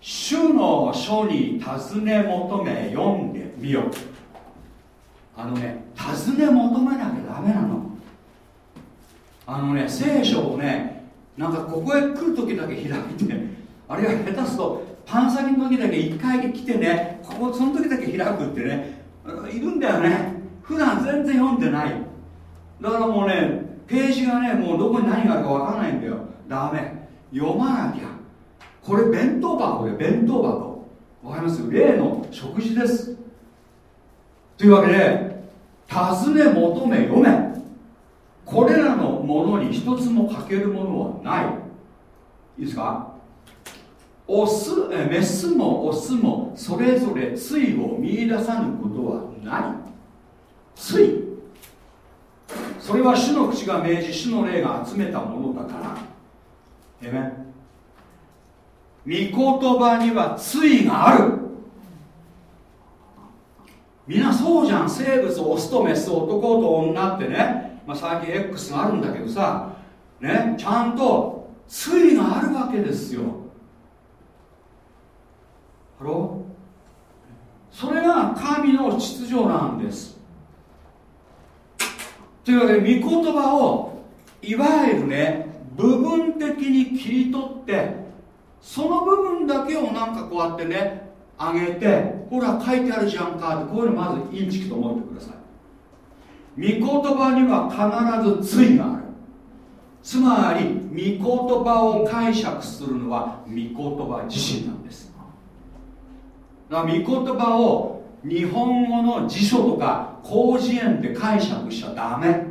主の書に尋ね求め読んでみよう。あのね尋ね求めなきゃダメなの。あのね聖書をねなんかここへ来る時だけ開いてあるいは下手すとパン先の時だけ一回で来てねここその時だけ開くってねいるんだよね。普段全然読んでない。だからもうねページがねもうどこに何があるか分かんないんだよ。ダメ。読まなきゃ。これ弁当箱で弁当箱。わかります？例の食事です。というわけで尋ね求め読め。これらのものに一つも欠けるものはない。いいですか？オスえメスもオスもそれぞれ対を見出さぬことはない。対それは主の口が命じ主の霊が集めたものだから。えめ御言葉には対がある。みんなそうじゃん。生物オスとメス男と女ってね、まあ、最近 X があるんだけどさ。ね。ちゃんと対があるわけですよ。ハロそれが神の秩序なんです。というわけで御言葉をいわゆるね部分的に切り取ってその部分だけをなんかこうやってね上げてほら書いてあるじゃんかってこういうのまずインチキと思ってください。御言葉には必ず対がある。つまり御言葉を解釈するのは御言葉自身なんです。だから御言葉を日本語の辞書とか広辞苑で解釈しちゃダメ、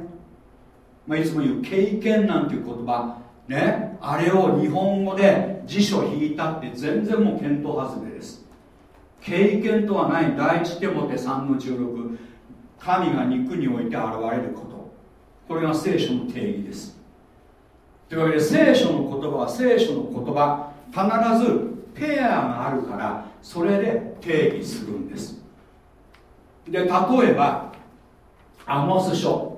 まあ、いつも言う経験なんていう言葉。ね。あれを日本語で辞書引いたって全然もう見当外れです。経験とはない第一手モて3の16神が肉において現れること。これが聖書の定義です。というわけで聖書の言葉は聖書の言葉必ずペアがあるからそれで定義するんです。で例えばアモス書。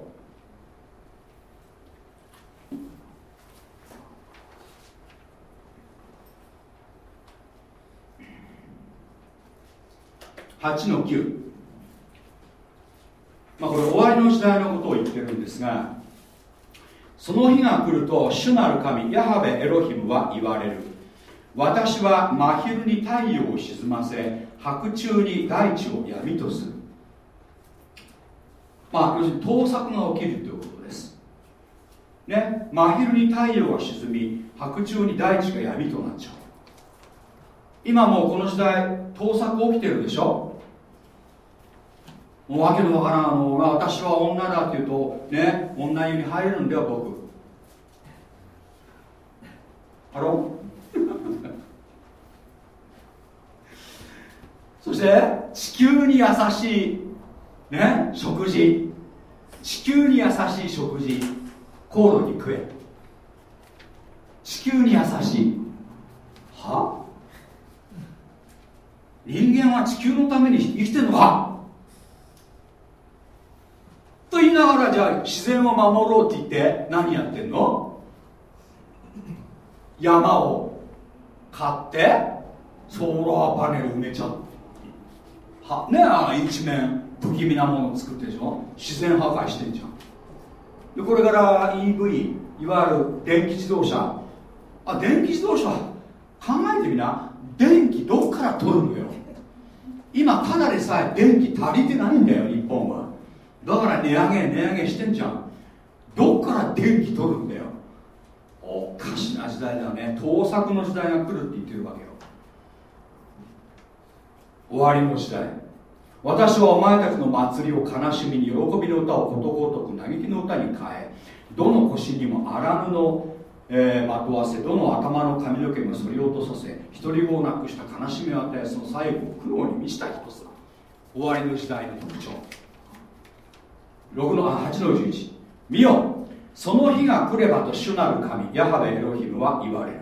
8の9まあこれ終わりの時代のことを言ってるんですがその日が来ると主なる神ヤハベエロヒムは言われる。私は真昼に太陽を沈ませ白昼に大地を闇とする。まあ要するに盗作が起きるということです。ね真昼に太陽が沈み白昼に大地が闇となっちゃう。今もうこの時代盗作起きてるでしょ？もうわけのわからんのが私は女だって言うとね女湯に入れるんだよ僕。ハロ そして地球に優しいね食事。地球に優しい食事高度に食え。地球に優しい。は？人間は地球のために生きてるのか？と言いながらじゃあ自然を守ろうって言って何やってんの？山を買ってソーラーパネル埋めちゃう。はねあ一面不気味なものを作ってるでしょ？自然破壊してんじゃん。でこれから EV いわゆる電気自動車。あ電気自動車考えてみな。電気どっから取るのよ？今ただでさえ電気足りてないんだよ日本は。だから値上げ値上げしてんじゃん。どっから電気取るんだよ。おかしな時代だね。盗作の時代が来るって言ってるわけよ。終わりの時代。私はお前たちの祭りを悲しみに喜びの歌をことごとく嘆きの歌に変えどの腰にも荒布の、えー、まとわせどの頭の髪の毛もそり落とさせ独り子をなくした悲しみを与えその最後を苦労に満ちた人さ。終わりの時代の特徴。6のあ8の11見よその日が来ればと主なる神ヤハベエロヒムは言われる。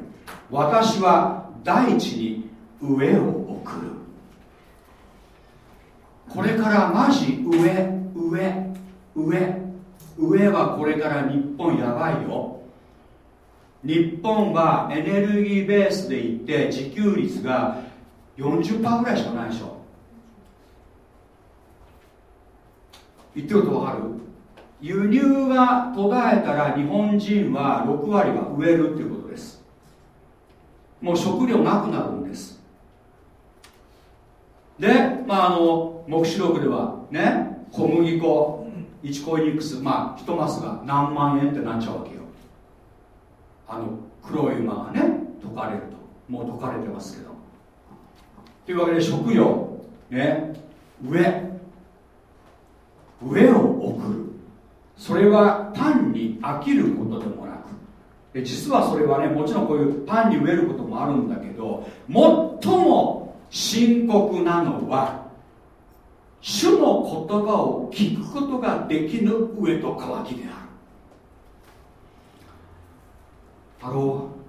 私は大地に上を送る。これからマジ上上上上はこれから日本やばいよ。日本はエネルギーベースでいって自給率が40%ぐらいしかないでしょ。言ってることわかる？輸入が途絶えたら日本人は6割は植えるっていうことです。もう食料なくなるんです。で、まあ、あの黙示録ではね小麦粉1コイニックスまあ1マスが何万円ってなっちゃうわけよ。あの黒い馬がね溶かれると。もう溶かれてますけど。というわけで食料ね上上を送る。それは単に飽きることでもなく。で実はそれはねもちろんこういうパンに飢えることもあるんだけど最も深刻なのは主の言葉を聞くことができぬ飢えと渇きである。ハロー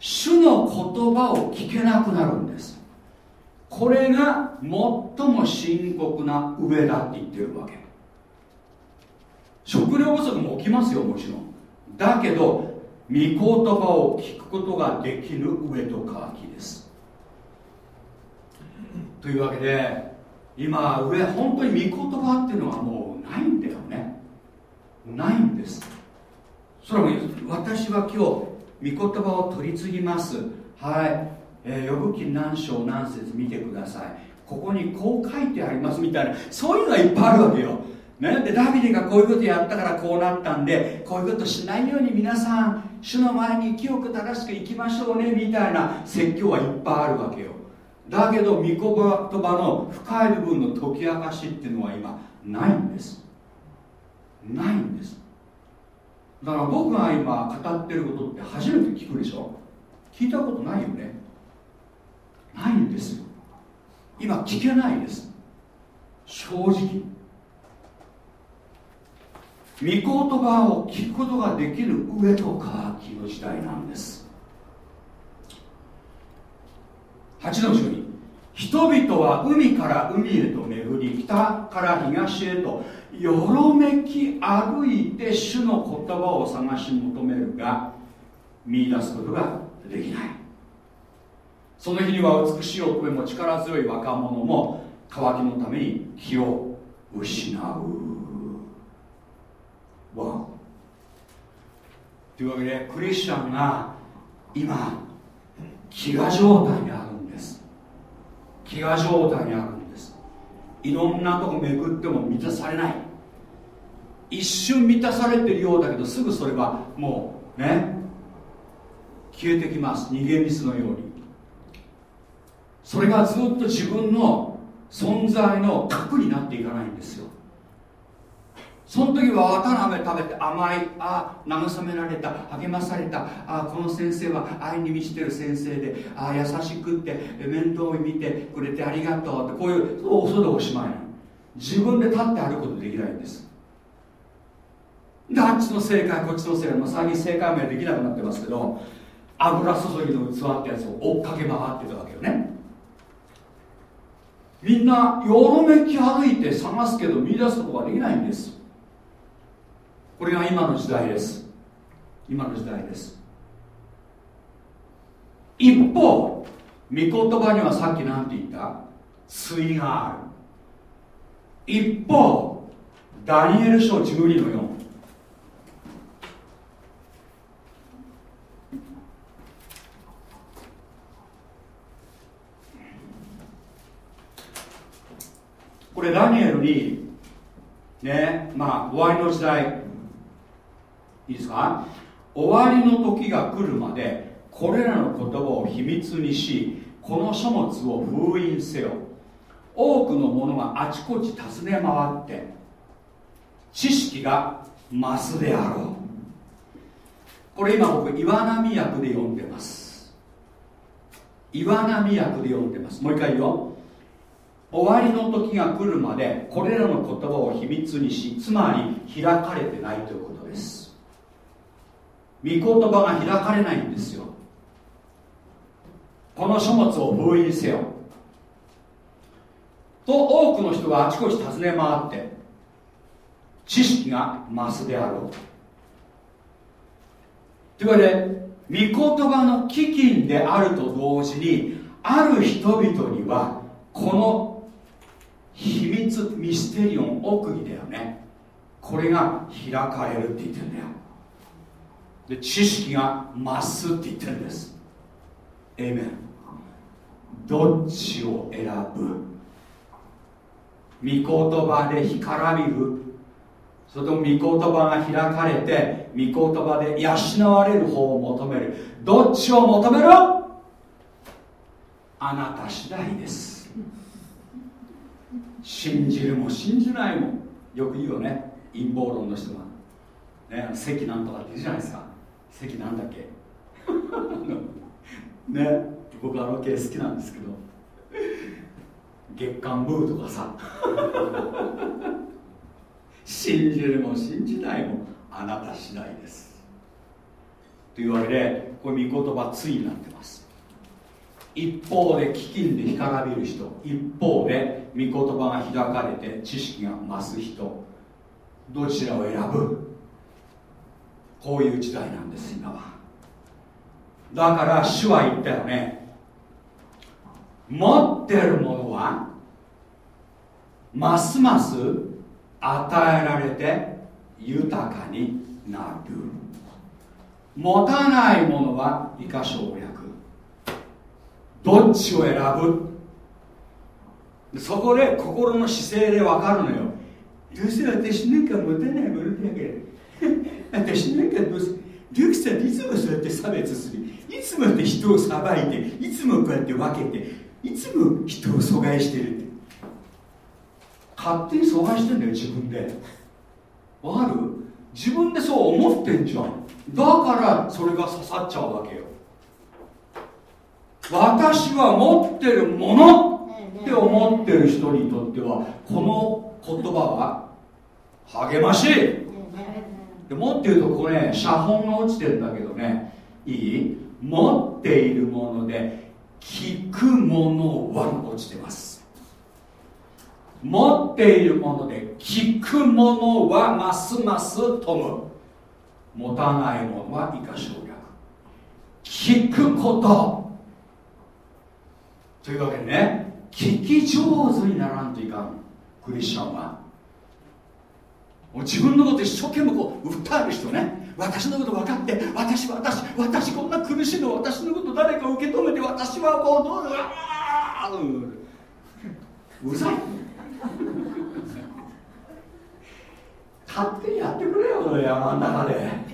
主の言葉を聞けなくなるんです。これが最も深刻な飢えだって言ってるわけ。食料不足も起きますよもちろん。だけど御言葉を聞くことができぬ上と渇きです。というわけで今上本当に御言葉っていうのはもうないんだよね。ないんです。それは私は今日御言葉を取り次ぎます。はい。えー、呼ぶ記何章何節見てください。ここにこう書いてありますみたいなそういうのがいっぱいあるわけよ、ね、でダビデがこういうことやったからこうなったんでこういうことしないように皆さん主の前に清く正しく生きましょうねみたいな説教はいっぱいあるわけよ。だけど御言葉の深い部分の解き明かしっていうのは今ないんです。ないんです。だから僕が今語ってることって初めて聞くでしょ？聞いたことないよね。ないんです。今聞けないです。正直。御言葉を聞くことができる上と渇きの時代なんです。8の12人々は海から海へと巡り北から東へとよろめき歩いて主の言葉を探し求めるが見出すことができない。その日には美しい乙女も力強い若者も渇きのために気を失う。わというわけでクリスチャンが今飢餓状態にあるんです。飢餓状態にあるんです。いろんなとこ巡っても満たされない。一瞬満たされてるようだけどすぐそれはもうね消えてきます。逃げ水のように。それがずっと自分の存在の核になっていかないんですよ。その時は渡辺食べて甘いああ慰められた励まされたああこの先生は愛に満ちてる先生でああ優しくって面倒を見てくれてありがとうってこういうそうでおしまいな自分で立って歩くことできないんです。であっちの正解こっちの正解、まあ、最近正解もできなくなってますけど油注ぎの器ってやつを追っかけ回ってたわけよね。みんなよろめき歩いて探すけど見出すことができないんです。これが今の時代です。今の時代です。一方御言葉にはさっき何て言った？対がある。一方ダニエル書12の4これダニエルにねまあ終わりの時代。いいですか？終わりの時が来るまでこれらの言葉を秘密にしこの書物を封印せよ。多くの者があちこち訪ね回って知識が増すであろう。これ今僕岩波訳で読んでます。岩波訳で読んでます。もう一回言おう終わりの時が来るまでこれらの言葉を秘密にしつまり開かれてないということです。御言葉が開かれないんですよ。この書物を封印せよ。と多くの人があちこち尋ね回って知識が増すであろう。というわけで御言葉の飢饉であると同時にある人々にはこの秘密ミステリオン奥義だよね。これが開かれるって言ってるんだよ。で知識が増すって言ってるんです。エメンどっちを選ぶ？御言葉で干からびる？それとも御言葉が開かれて御言葉で養われる方を求める？どっちを求める？あなた次第です。信じるも信じないもよく言うよね。陰謀論の人がね席なんとかって言うじゃないですか。席なんだっけ？ね僕あの系好きなんですけど。月刊ブーとかさ。信じるも信じないもあなた次第です。というわけでこれ御言葉ついになってます。一方で飢饉で干からびる人一方で御言葉が開かれて知識が増す人どちらを選ぶ？こういう時代なんです今は。だから主は言ったよね。持ってるものはますます与えられて豊かになる。持たないものは以下省略どっちを選ぶ？そこで心の姿勢で分かるのよ。どうせ私なんか持たないものだから私なんかどうせリュクさんいつもそうやって差別する。いつもって人をさばいていつもこうやって分けていつも人を阻害してるって。勝手に阻害してんだよ自分で。わかる？自分でそう思ってんじゃん。だからそれが刺さっちゃうわけよ。私は持ってるものって思ってる人にとってはこの言葉は励ましい。でもっていうとこれね写本が落ちてるんだけどねいい？持っているもので聞くものは落ちてます。持っているもので聞くものはますます富む持たないものは以下省略聞くこと。というわけでね聞き上手にならんといかん。クリスチャンは。もう自分のこと一生懸命こう訴える人ね。私のこと分かって私私私こんな苦しいの私のこと誰か受け止めて私はこうどうだうざい。勝手にやってくれよ山の中で。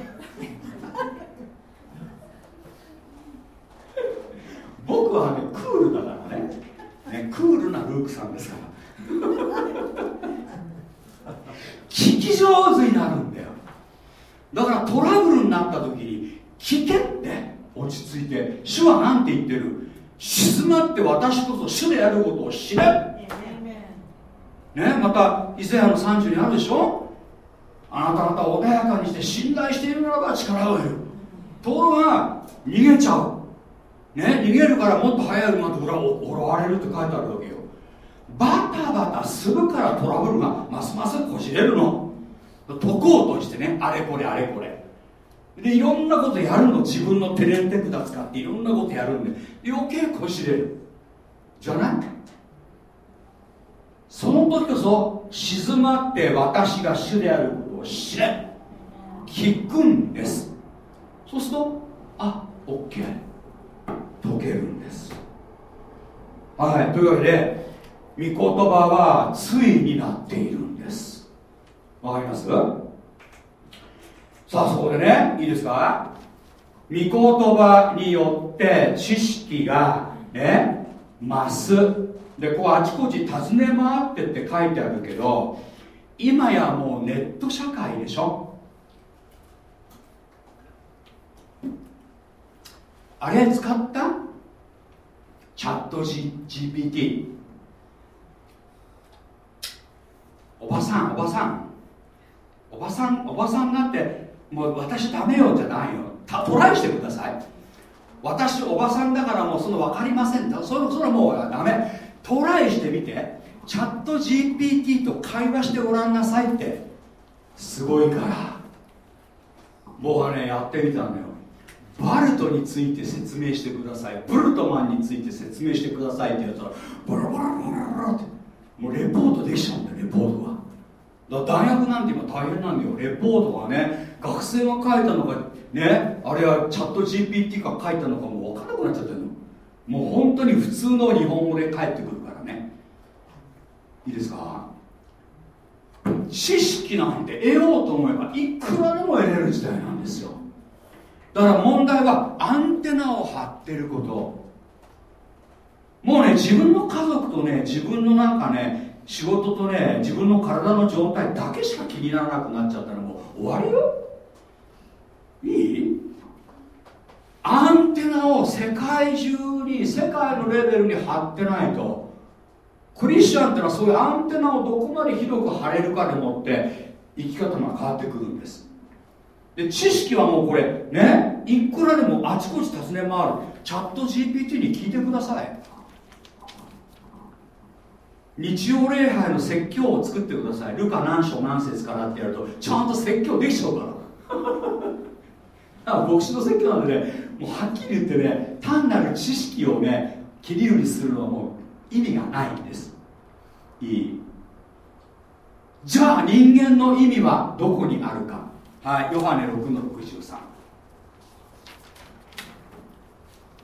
僕はねクールだからね。ねクールなルークさんですから。聞き上手になるんだよ。だからトラブルになった時に聞けって落ち着いて主は何て言ってる？静まって私こそ主であることを知れ。ねまたイザヤの30にあるでしょ？あなた方を穏やかにして信頼しているならば力を得る。ところが逃げちゃうね逃げるからもっと早い馬とおらわれるって書いてあるわけよ。バタバタするからトラブルがますますこじれるの。解こうとしてねあれこれあれこれ。でいろんなことやるの。自分のテレンテクダ使っていろんなことやるんで。余計こじれる。じゃないその時こそ静まって私が主であることを知れ。聞くんです。そうするとあオッケー。解けるんです。はい。というわけで御言葉はついになっているんです。わかります？さあそこでねいいですか？御言葉によって知識がね増す。でこうあちこち尋ね回ってって書いてあるけど今やもうネット社会でしょ？あれ使った？チャット GPT おばさんおばさん。おばさんおばさんなってもう私ダメよじゃないよ。トライしてください。私おばさんだからもうその分かりません。それそれもうダメ。トライしてみて。チャット GPT と会話してごらんなさいって。すごいから。僕はねやってみたんだよ。バルトについて説明してください。ブルトマンについて説明してくださいって言ったらバラバラバラバラってもうレポートできちゃうんだよレポートが。だ大学なんて今大変なんだよ。レポートがね学生が書いたのかねあれはチャット GPT が書いたのかも分からなくなっちゃってるの。もう本当に普通の日本語で返ってくるからね。いいですか？知識なんて得ようと思えばいくらでも得れる時代なんですよ。だから問題はアンテナを張ってること。もうね自分の家族とね自分のなんかね仕事とね自分の体の状態だけしか気にならなくなっちゃったらもう終わりよ。いい？アンテナを世界中に世界のレベルに張ってないと。クリスチャンってのはそういうアンテナをどこまで広く張れるかでもって生き方が変わってくるんです。で知識はもうこれねいくらでもあちこち尋ね回る。チャット GPT に聞いてください。日曜礼拝の説教を作ってください。ルカ何章何節からってやるとちゃんと説教できちゃうから。牧師の説教なんでねもうはっきり言ってね単なる知識をね切り売りするのはもう意味がないんです。いい。じゃあ人間の意味はどこにあるか。はいヨハネ6の63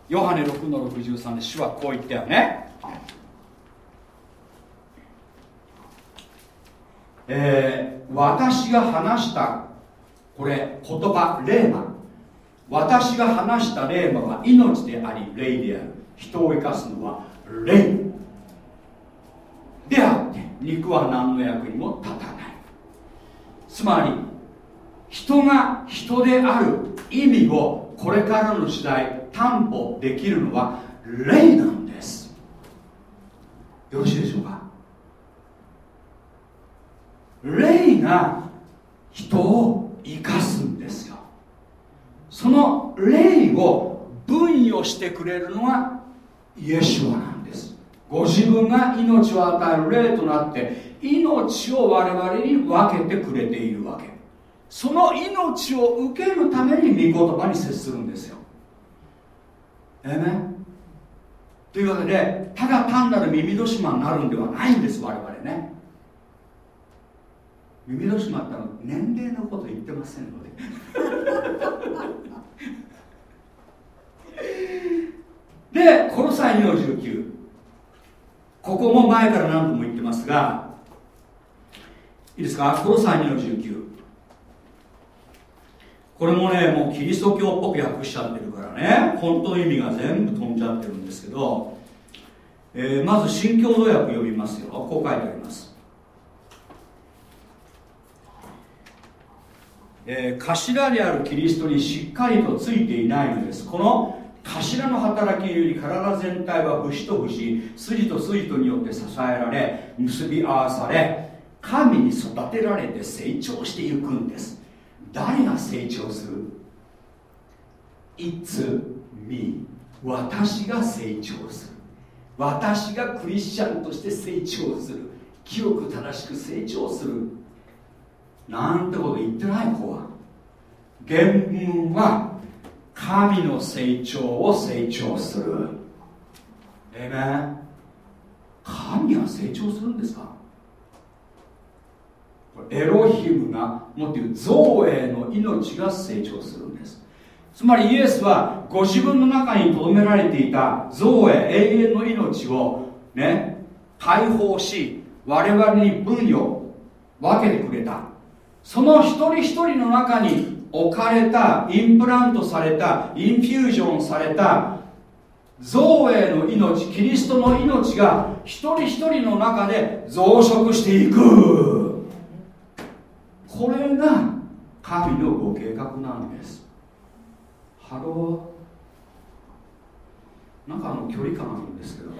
ヨハネ6の63で主はこう言ったよね。えー、私が話したこれ言葉霊魔私が話した霊魔は命であり霊である。人を生かすのは霊。であって肉は何の役にも立たない。つまり人が人である意味をこれからの時代担保できるのは霊なんです。よろしいでしょうか？霊が人を生かすんですよ。その霊を分与してくれるのがイエシュアなんです。ご自分が命を与える霊となって命を我々に分けてくれているわけ。その命を受けるために御言葉に接するんですよ。ええねというわけでただ単なる耳戸島になるんではないんです我々ね。耳戸島って年齢のこと言ってませんので。でこの際の19ここも前から何度も言ってますがいいですか？この際の19これもねもうキリスト教っぽく訳しちゃってるからね。本当の意味が全部飛んじゃってるんですけど、えー、まず新共同訳読みますよ。こう書いてあります。えー、頭であるキリストにしっかりとついていないのです。この頭の働きにより体全体は節と節筋と筋とによって支えられ結び合わされ神に育てられて成長していくんです。誰が成長する？It's me 私が成長する。私がクリスチャンとして成長する。清く正しく成長する。なんてこと言ってない方は。原文は神の成長を成長する。えめ神が成長するんですか？エロヒムが持っている造営の命が成長するんです。つまりイエスはご自分の中に留められていた造営永遠の命をね解放し我々に分与分けてくれた。その一人一人の中に置かれたインプラントされたインフュージョンされたゾーエーの命キリストの命が一人一人の中で増殖していく。これが神のご計画なんです。ハロー。なんかあの距離感あるんですけど。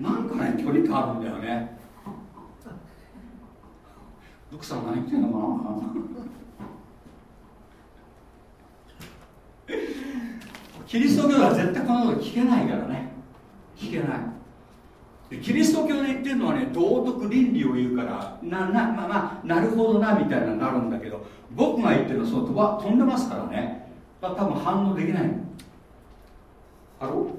なんかね距離感あるんだよね。ルクさん何言ってんのかな。キリスト教では絶対このこと聞けないからね。聞けない。キリスト教で言ってるのはね道徳倫理を言うからななまあまあなるほどなみたいななるんだけど僕が言ってるのはその飛ば飛んでますからね。多分反応できない。ハロ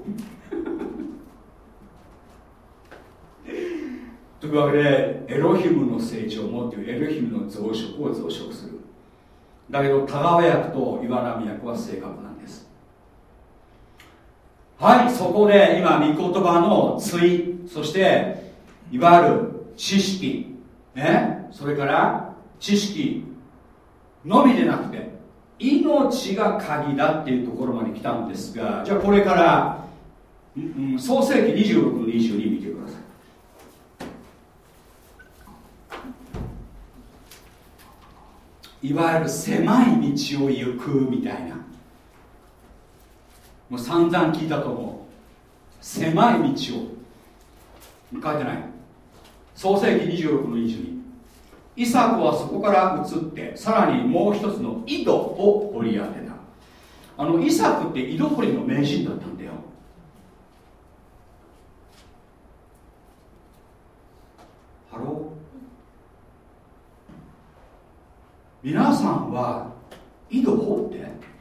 というわけでエロヒムの成長もっていうエロヒムの増殖を増殖する。だけど田川役と岩波役は正確なはいそこで今御言葉の対そしていわゆる知識ねそれから知識のみでなくて命が鍵だっていうところまで来たんですがじゃあこれからうん創世紀26の22見てください。いわゆる狭い道を行くみたいな。もう散々聞いたと思う。狭い道を。書いてない。創世紀26の22イサクはそこから移ってさらにもう一つの井戸を掘り当てた。あのイサクって井戸掘りの名人だったんだよ。ハロー。皆さんは井戸掘って？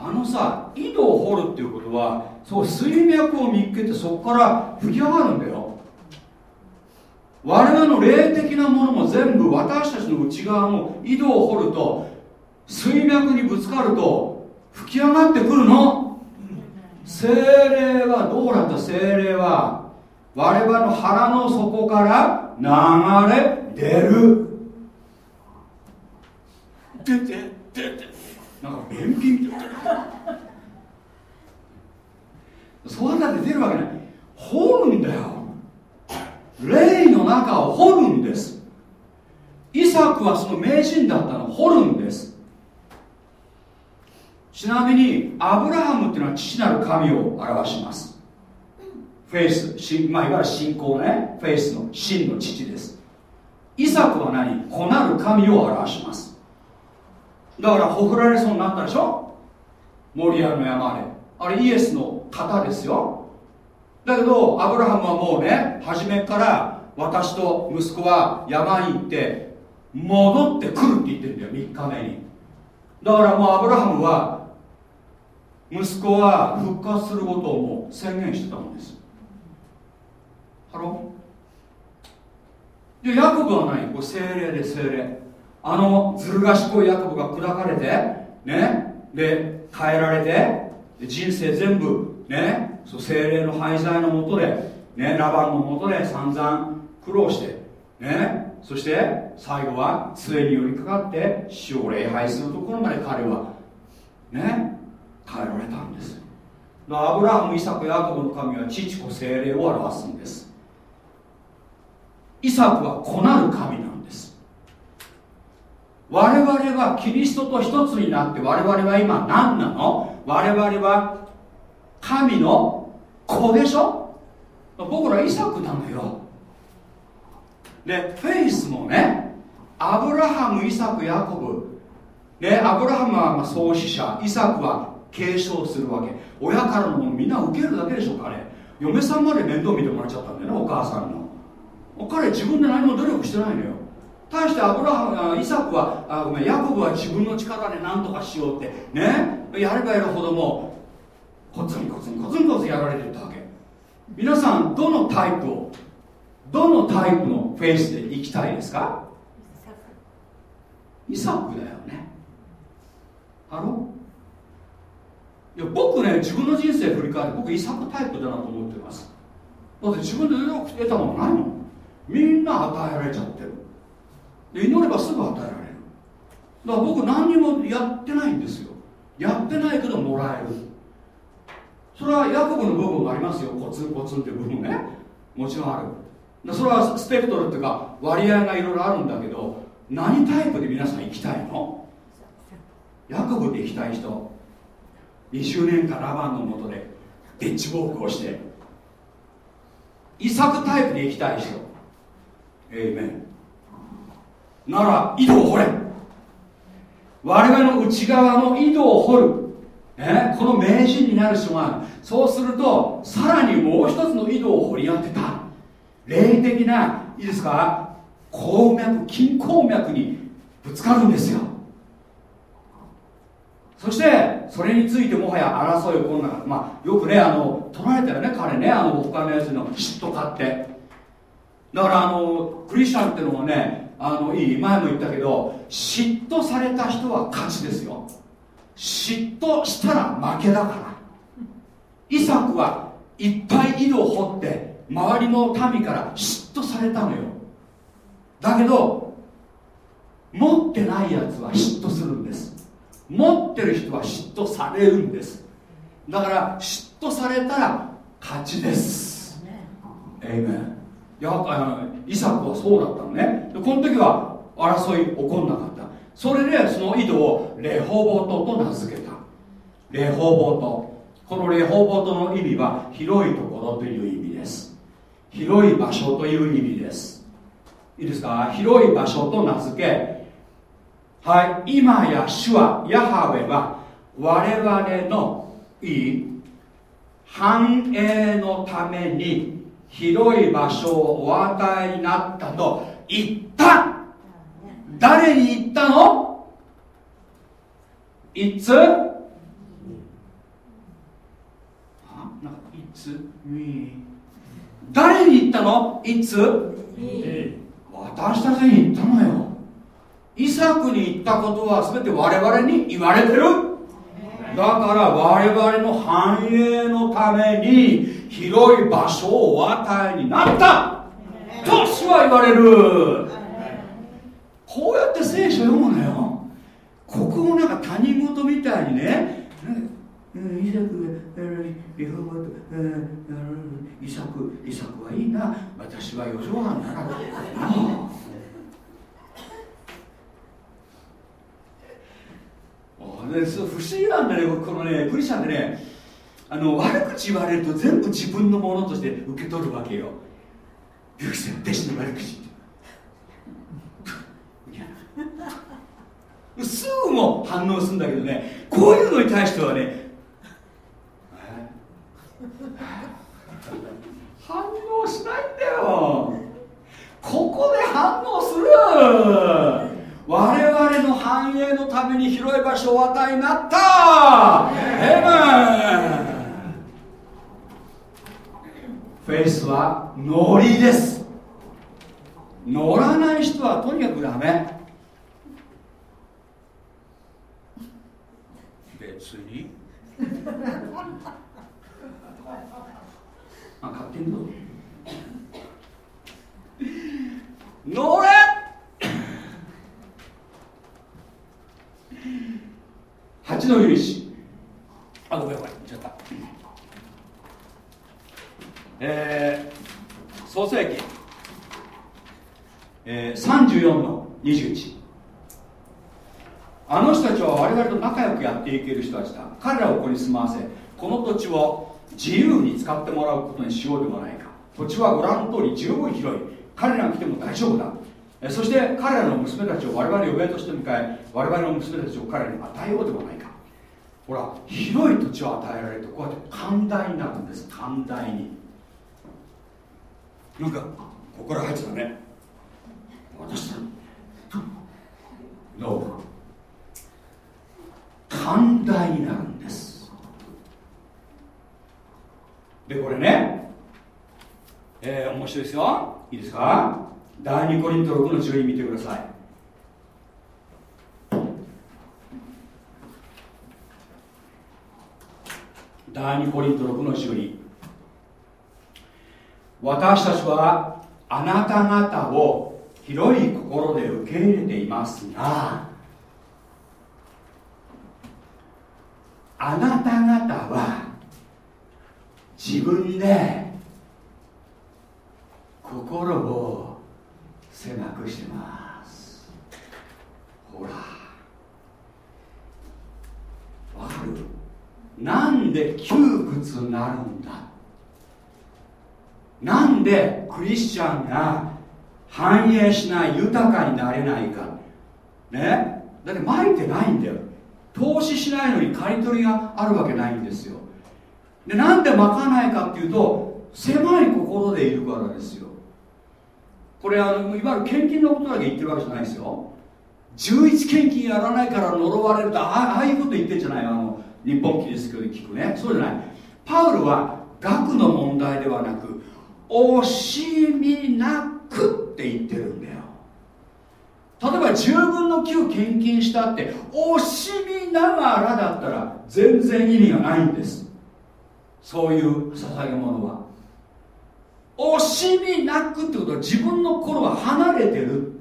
あのさ井戸を掘るっていうことはそう水脈を見つけてそこから吹き上がるんだよ。我々の霊的なものも全部私たちの内側の井戸を掘ると水脈にぶつかると吹き上がってくるの。精霊はどうなった精霊は。我々の腹の底から流れ出る。出て出て。なんか便秘みたい。なそうやって出るわけない。掘るんだよ。霊の中を掘るんです。イサクはその名人だったの掘るんです。ちなみにアブラハムっていうのは父なる神を表します。フェイス、まあ、いわゆる信仰ねフェイスの真の父です。イサクは何？子なる神を表します。だからほふられそうになったでしょ？モリアの山で。あれイエスの方ですよ。だけどアブラハムはもうね初めから私と息子は山に行って戻ってくるって言ってるんだよ3日目に。だからもうアブラハムは息子は復活することをもう宣言してたんです。ハロー？でヤコブは何？これ聖霊で聖霊。あのずる賢いヤコブが砕かれてねで変えられて人生全部ねそう聖霊の配剤のもとでねラバンのもとで散々苦労してねそして最後は杖に寄りかかって死を礼拝するところまで彼はね変えられたんです。アブラハムイサクヤコブの神は父子精霊を表すんです。イサクは子なる神なんです我々はキリストと一つになって我々は今何なの？我々は神の子でしょ？僕らイサクなのよ。でフェイスもねアブラハムイサクヤコブ。ねアブラハムは創始者。イサクは継承するわけ。親からのものみんな受けるだけでしょ彼。嫁さんまで面倒見てもらっちゃったんだよねお母さんの。彼自分で何も努力してないのよ。対してアブラハムイサクはあごめんヤコブは自分の力で何とかしようってねやればやるほどもコツンコツンコツンコツンやられてたわけ。皆さんどのタイプをどのタイプのフェイスで生きたいですか？イサク。だよね。ハロいや僕ね自分の人生振り返って僕イサクタイプだなと思ってます。だって自分で努力してたものないもん。みんな与えられちゃってる。で祈ればすぐ与えられる。だから僕何にもやってないんですよ。やってないけどもらえる。それはヤコブの部分もありますよ。コツンコツンって部分ね。もちろんある。それはスペクトルっていうか割合がいろいろあるんだけど何タイプで皆さん行きたいの？ヤコブで行きたい人。20年間ラバンのもとでデッチボークをして。イサクタイプで行きたい人。エイメン。なら井戸を掘れ。我々の内側の井戸を掘る、ね、この名人になる人がそうするとさらにもう一つの井戸を掘り当てた。霊的ないいですか？鉱脈金鉱脈にぶつかるんですよ。そしてそれについてもはや争いをこの中まあよくねあの取られたよね彼ね。あの他のやつの嫉妬買って。だからあのクリスチャンっていうのはねあのいい前も言ったけど嫉妬された人は勝ちですよ。嫉妬したら負けだから。イサクはいっぱい井戸を掘って周りの民から嫉妬されたのよ。だけど持ってないやつは嫉妬するんです。持ってる人は嫉妬されるんです。だから嫉妬されたら勝ちです。エイメンいやあのイサクはそうだったのね。でこの時は争い起こんなかった。それでその井戸をレホボトと名付けた。レホボト。このレホボトの意味は広いところという意味です。広い場所という意味です。いいですか？広い場所と名付け。はい。今や主はヤハウェは我々のいい繁栄のために広い場所をお与えになったと。言った誰に言ったの？いつ？あ？なんかいつ？誰に言ったの？いつ？私たちに言ったのよ。イサクに言ったことは全て我々に言われてる。だから我々の繁栄のために広い場所をお与えになった。と主は言われる。こうやって聖書読むのよ。ここもなんか他人事みたいにね。イサクリフォイサクイサクはいいな。私は四畳半な不思議なんだねこのねクリスチャンでね。あの悪口言われると全部自分のものとして受け取るわけよ。ビューセン弟子の悪口って。すぐも反応するんだけどね。こういうのに対してはね反応しないんだよ。ここで反応する。我々の繁栄のために広い場所を与えになった。エメンフェイスはノリです。乗らない人はとにかくダメ。別に。あ勝手にどう乗れ！八の許しあごめんごめんちゃったえー、創世記、えー、34の21あの人たちは我々と仲良くやっていける人たちだ。彼らをここに住まわせこの土地を自由に使ってもらうことにしようではないか。土地はご覧の通り十分広い。彼らが来ても大丈夫だ。そして彼らの娘たちを我々の嫁として迎え我々の娘たちを彼らに与えようではないか。ほら広い土地を与えられるとこうやって寛大になるんです。寛大に。なんかここから入ってたね。私どう？寛大になるんです。でこれね。えー、面白いですよ。いいですか？第2コリント6の12見てください。第2コリント6の12私たちはあなた方を広い心で受け入れていますがあなた方は自分で心を狭くしてます。ほら。わかる？なんで窮屈になるんだなんでクリスチャンが繁栄しない豊かになれないか。ね？だってまいてないんだよ。投資しないのに刈り取りがあるわけないんですよ。でなんでまかないかっていうと狭い心でいるからですよ。これあのいわゆる献金のことだけ言ってるわけじゃないですよ。11献金やらないから呪われるとああいうこと言ってんじゃないあの日本キリスト教で聞くね。そうじゃない。パウルは額の問題ではなく惜しみなくって言ってるんだよ。例えば10分の9献金したって惜しみながらだったら全然意味がないんです。そういう捧げ物は。惜しみなくってことは自分の心が離れてる。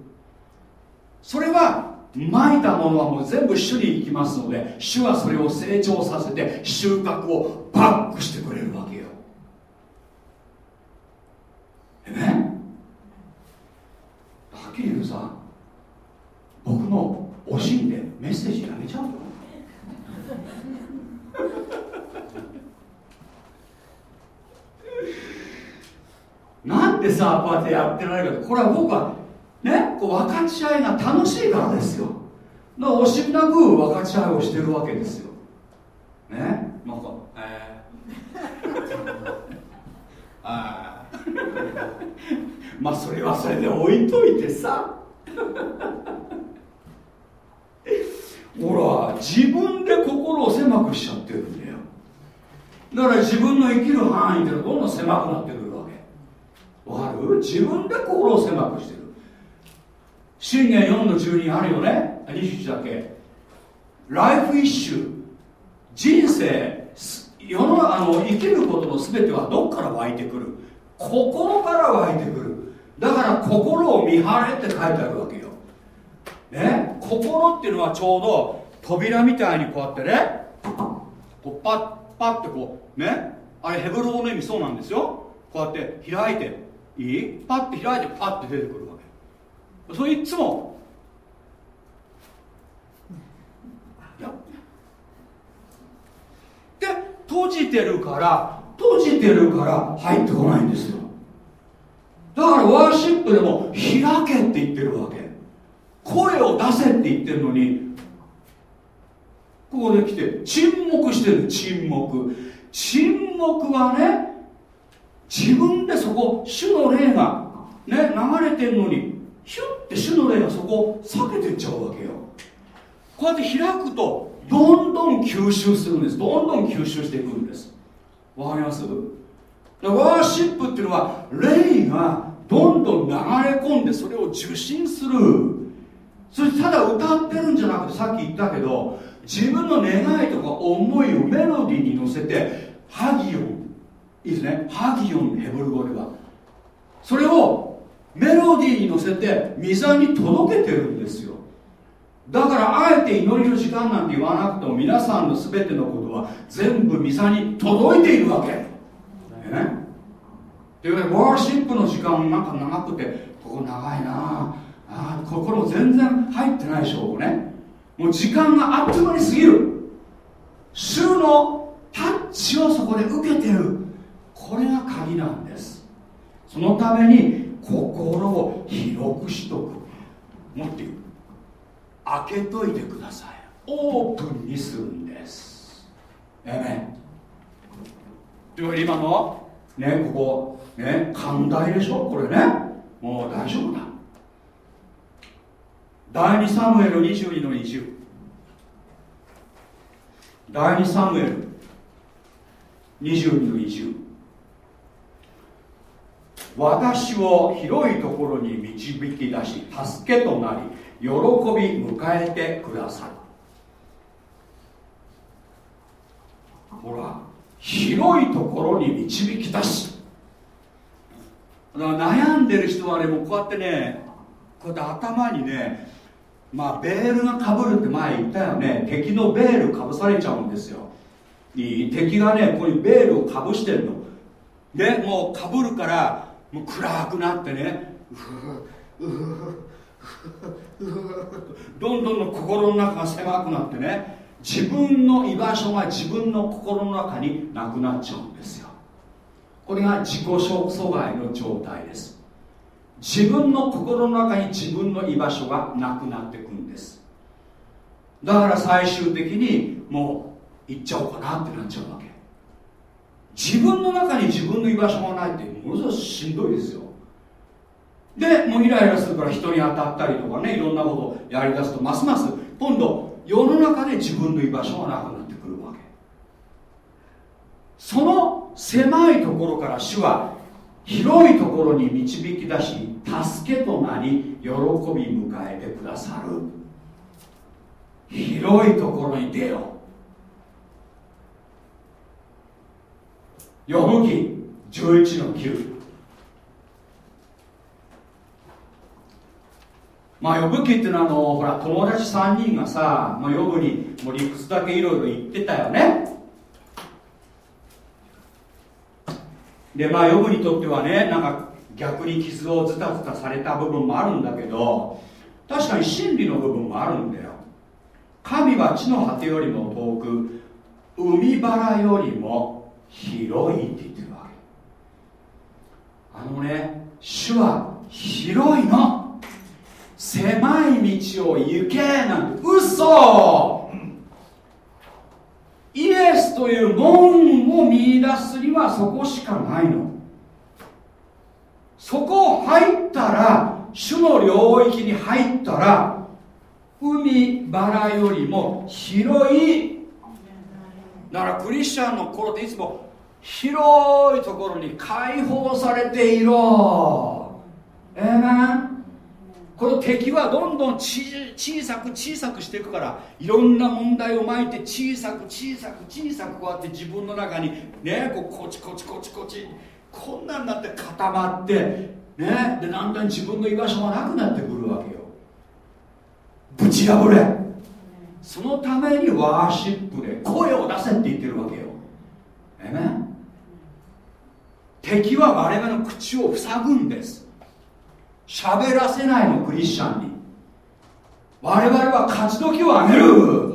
それはまいたものはもう全部主に行きますので主はそれを成長させて収穫をバックしてくれるわけよえねはっきり言うさ僕のおしんでメッセージやめちゃうよなんでさこうやってやってられるかこれは僕はねこう分かち合いが楽しいからですよ。だから惜しみなく分かち合いをしてるわけですよ。ねなんかえー、ああ まあそれはそれで置いといてさ。ほら自分で心を狭くしちゃってるんだよ。だから自分の生きる範囲ってどんどん狭くなってくる。わかる？自分で心を狭くしてる。信玄4の12あるよね？21だけ。ライフイッシュ。人生世の中の生きることの全てはどっから湧いてくる？心から湧いてくる。だから心を見張れって書いてあるわけよ。ね？心っていうのはちょうど扉みたいにこうやってねこうパッパッてこうね？あれヘブル語の意味そうなんですよ。こうやって開いて。いい？パッて開いてパッて出てくるわけ。それいつもやで閉じてるから閉じてるから入ってこないんですよ。だからワーシップでも開けって言ってるわけ。声を出せって言ってるのにここで来て沈黙してる沈黙。沈黙はね自分でそこ主の霊がね流れてるのにヒュッて主の霊がそこを避けてっちゃうわけよ。こうやって開くとどんどん吸収するんです。どんどん吸収していくんです。わかります？ワーシップっていうのは霊がどんどん流れ込んでそれを受信する。それただ歌ってるんじゃなくてさっき言ったけど自分の願いとか思いをメロディーに乗せてハギオンいいですね。ハギオンヘブル語ではそれをメロディーに乗せて御座に届けてるんですよ。だからあえて祈りの時間なんて言わなくても皆さんの全てのことは全部御座に届いているわけ、ね、というわけでワーシップの時間なんか長くてここ長いな。あ心全然入ってないでしょここね。もう時間があっという間に過ぎる。主のタッチをそこで受けてる。これが鍵なんです。そのために心を広くしとく。持っている開けといてください。オープンにするんです。えめというわけで今のねここね寛大でしょ？これね。もう大丈夫だ。第2サムエル22の20第2サムエル22の20私を広いところに導き出し助けとなり喜び迎えてくださるほら広いところに導き出し悩んでる人はねもうこうやってねこうやって頭にねまあベールがかぶるって前言ったよね。敵のベールかぶされちゃうんですよ。いい敵がねここにベールをかぶしてるの。でもうかぶるからもう暗くなってね。どんどんの心の中が狭くなってね。自分の居場所が自分の心の中になくなっちゃうんですよ。これが自己阻害の状態です。自分の心の中に自分の居場所がなくなってくんです。だから最終的にもう行っちゃおうかなってなっちゃうわけ。自分の中に自分の居場所がないってものすごいしんどいですよ。でもうイライラするから人に当たったりとかねいろんなことをやりだすとますます今度世の中で自分の居場所がなくなってくるわけ。その狭いところから主は広いところに導き出し助けとなり喜び迎えてくださる。広いところに出よう。呼ぶ記11の9まあ呼ぶ気っていうのはあのほら友達3人がさ、まあ、呼ぶにもう理屈だけいろいろ言ってたよね。でまあ呼ぶにとってはねなんか逆に傷をズタズタされた部分もあるんだけど確かに真理の部分もあるんだよ。神は地の果てよりも遠く海原よりも広いって言ってるわけ。あのね主は広いの。狭い道を行けなんて嘘。イエスという門を見出すにはそこしかないの。そこ入ったら主の領域に入ったら海原よりも広いだからクリスチャンの頃っていつも広いところに解放されていろ。ええー、この敵はどんどん小さく小さくしていくからいろんな問題をまいて小さく小さく小さくこうやって自分の中にねこうこちこちこちこちこんなんなって固まってねでだんだん自分の居場所がなくなってくるわけよぶち破れそのためにワーシップで声を出せって言ってるわけよ。えめ敵は我々の口を塞ぐんです。喋らせないのクリスチャンに。我々は勝ち時を上げる。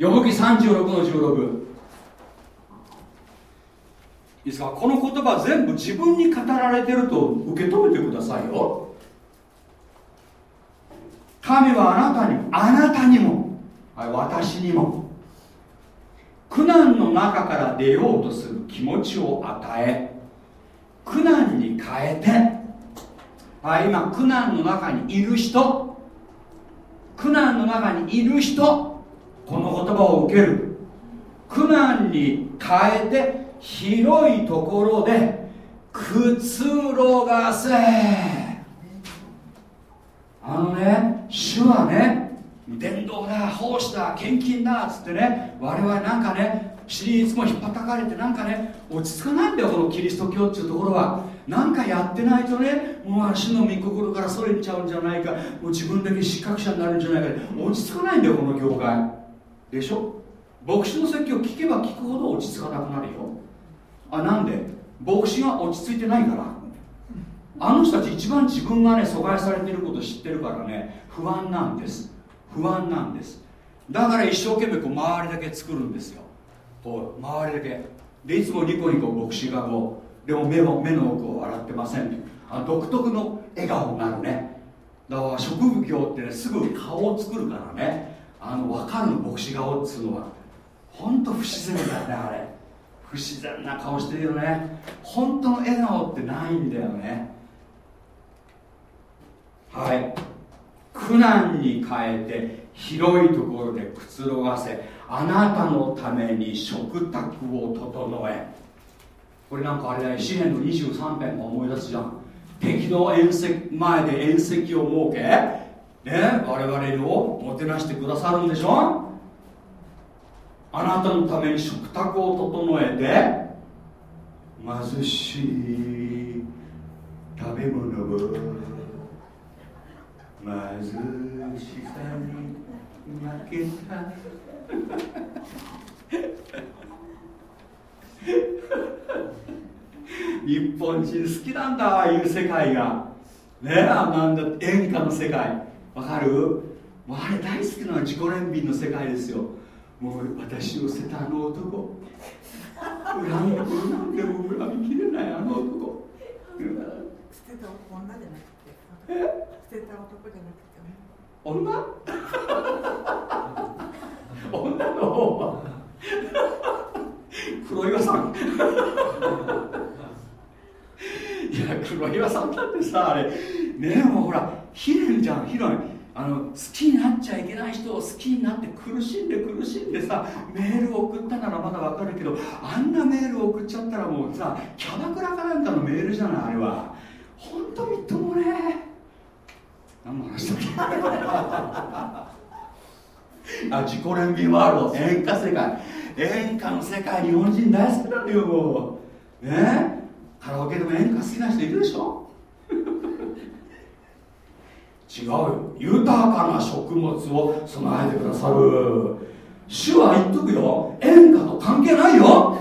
呼ぶ記36の16ですか？この言葉全部自分に語られてると受け止めてくださいよ。神はあなたにあなたにも、私にも。苦難の中から出ようとする気持ちを与え苦難に変えて、はい、今苦難の中にいる人苦難の中にいる人この言葉を受ける。苦難に変えて広いところでくつろがせ。あのね主はね伝道だ奉仕だ献金だっつってね我々なんかね尻いつも引っ張たかれてなんかね落ち着かないんだよこのキリスト教っていうところは。なんかやってないとねもう主の御心からそれちゃうんじゃないか。もう自分だけ失格者になるんじゃないか。落ち着かないんだよこの業界でしょ？牧師の説教聞けば聞くほど落ち着かなくなるよ。あなんで？牧師が落ち着いてないから。あの人たち一番自分がね阻害されてること知ってるからね。不安なんです。不安なんです。だから一生懸命こう周りだけ作るんですよ。こう周りだけ。でいつもニコニコ牧師がこうでも目も目の奥を笑ってません。あ独特の笑顔になるね。だから職業ってねすぐ顔を作るからね。あの分かるの牧師顔っつうのは。本当不自然だよねあれ。不自然な顔してるよね。本当の笑顔ってないんだよね。はい。苦難に変えて広いところでくつろがせあなたのために食卓を整え。これなんかあれだよ。詩篇の23編も思い出すじゃん。敵の宴席前で宴席を設けね我々をもてなしてくださるんでしょ？あなたのために食卓を整えて貧しい食べ物を貧しさに負けた。日本人好きなんだああいう世界が。ねあなんだ演歌の世界。わかる？もうあれ大好きなのは自己憐憫の世界ですよ。もう私を捨てたあの男。恨み恨んでも恨みきれないあの男。捨てた女じゃなくて。捨てた男じゃなくて女？女の方は黒岩さん。いや黒岩さんだってさあれ。ねえもうほらひれんじゃんひろいあの好きになっちゃいけない人を好きになって苦しんで苦しんでさメールを送ったならまだわかるけどあんなメールを送っちゃったらもうさキャバクラかなんかのメールじゃないあれは。本当みっともね何の話だっけ？あ自己憐憫ワールド。演歌世界。演歌の世界日本人大好きなのよもう。ねカラオケでも演歌好きな人いるでしょ？違うよ。豊かな食物を備えてくださる。主は言っとくよ。演歌と関係ないよ。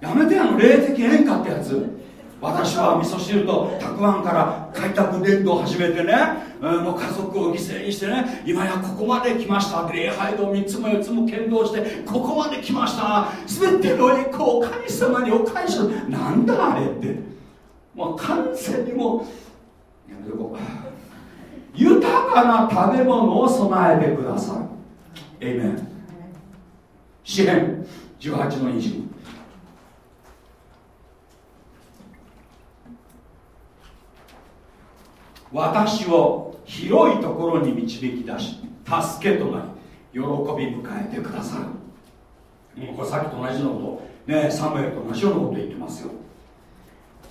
やめてあの霊的演歌ってやつ。私は味噌汁とたくあんから開拓伝道を始めてね、うん、もう家族を犠牲にしてね今やここまで来ました。礼拝堂3つも4つも剣道してここまで来ました。全ての栄光を神様にお返しなんだあれって。もう完全にもう豊かな食べ物を備えてくださいエイメン詩篇18の20私を広いところに導き出し助けとなり喜び迎えてくださるもうこれさっきと同じようなことねサムエルと同じようなこと言ってますよ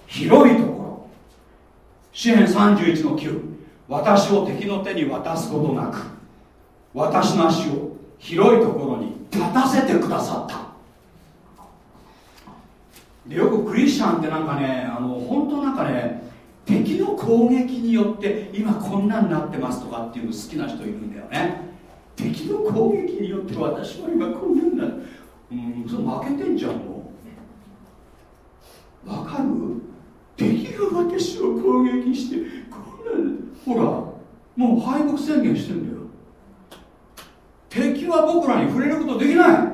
広いところ詩篇31の9私を敵の手に渡すことなく私の足を広いところに立たせてくださった。でよくクリスチャンってなんかねあの本当なんかね敵の攻撃によって今こんなになってますとかっていうの好きな人いるんだよね。敵の攻撃によって私は今こんなになる。うんそれ負けてんじゃんもう。わかる？敵が私を攻撃してこんなほらもう敗北宣言してんだよ。敵は僕らに触れることできな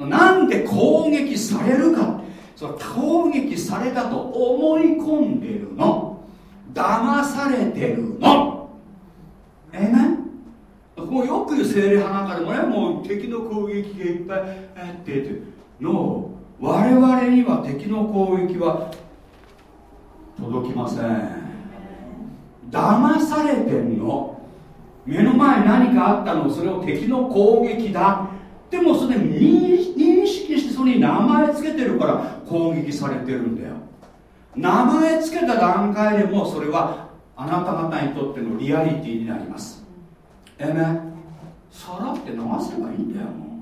い。なんで攻撃されるか。その攻撃されたと思い込んでるの。騙されてるの。ええねもうよく言う精霊派なんかでもねもう敵の攻撃がいっぱいあってって。の我々には敵の攻撃は届きません。騙されてんの。目の前に何かあったのそれを敵の攻撃だ。でもそれ認認識してそれに名前つけてるから攻撃されてるんだよ。名前つけた段階でもそれはあなた方にとってのリアリティになります。えめ？さらって流せばいいんだよもう。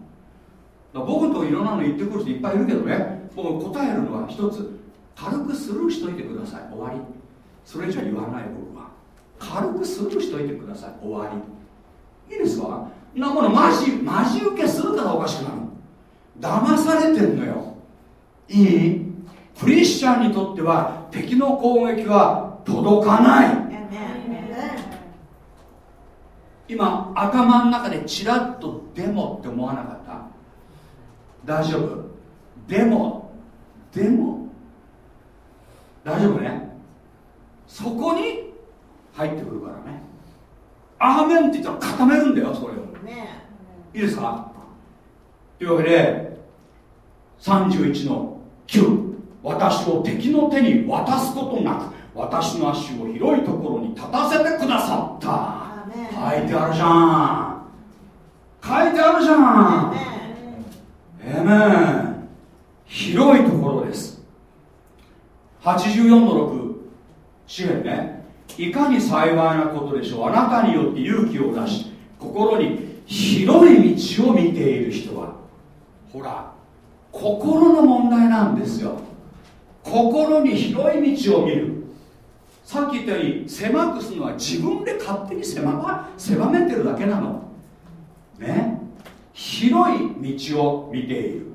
僕のとこいろんなの言ってくる人いっぱいいるけどね。僕答えるのは一つ。軽くスルーしといてください。終わり。それ以上言わない僕は。軽くスルーしといてください。終わり。いいですか？なものマジマジ受けするからおかしくなる騙されてんのよ。いい？クリスチャンにとっては敵の攻撃は届かない。今頭の中でチラッとデモって思わなかった大丈夫？デモデモ大丈夫ね。そこに入ってくるからね。アーメンって言ったら固めるんだよそれを。いいですか？というわけで31の9私を敵の手に渡すことなく私の足を広いところに立たせてくださった。書いてあるじゃん。書いてあるじゃんえめん広いところです。84の6支援ね。いかに幸いなことでしょう。あなたによって勇気を出し心に広い道を見ている人は。ほら心の問題なんですよ。心に広い道を見る。さっき言ったように狭くするのは自分で勝手に狭狭めてるだけなの。ね？広い道を見ている。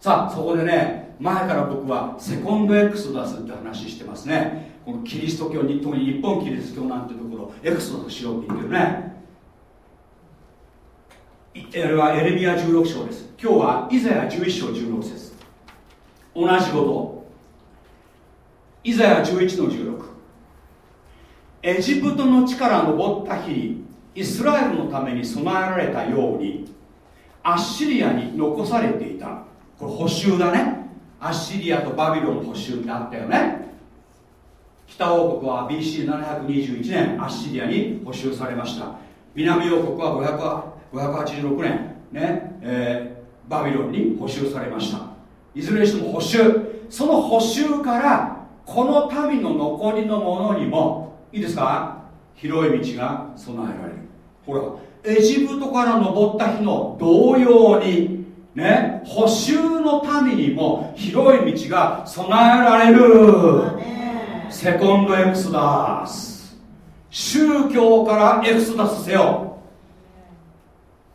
さあそこでね前から僕はセコンドエクソダスって話してますね。このキリスト教に特に日本キリスト教なんてところエクソダスしようって言ってるね。あれはエレミア16章です。今日はイザヤ11章16節。同じこと。イザヤ11の16エジプトの地から登った日にイスラエルのために備えられたようにアッシリアに残されていた。これ補修だね。アッシリアとバビロン補修ってあったよね。北王国は BC721 年アッシリアに補修されました。南王国は586年ね、えー、バビロンに補修されました。いずれにしても補修。その補修からこの民の残りのものにもいいですか？広い道が備えられる。ほらエジプトから登った日の同様にね補修の民にも広い道が備えられる。セコンドエクソダス。宗教からエクソダスせよ。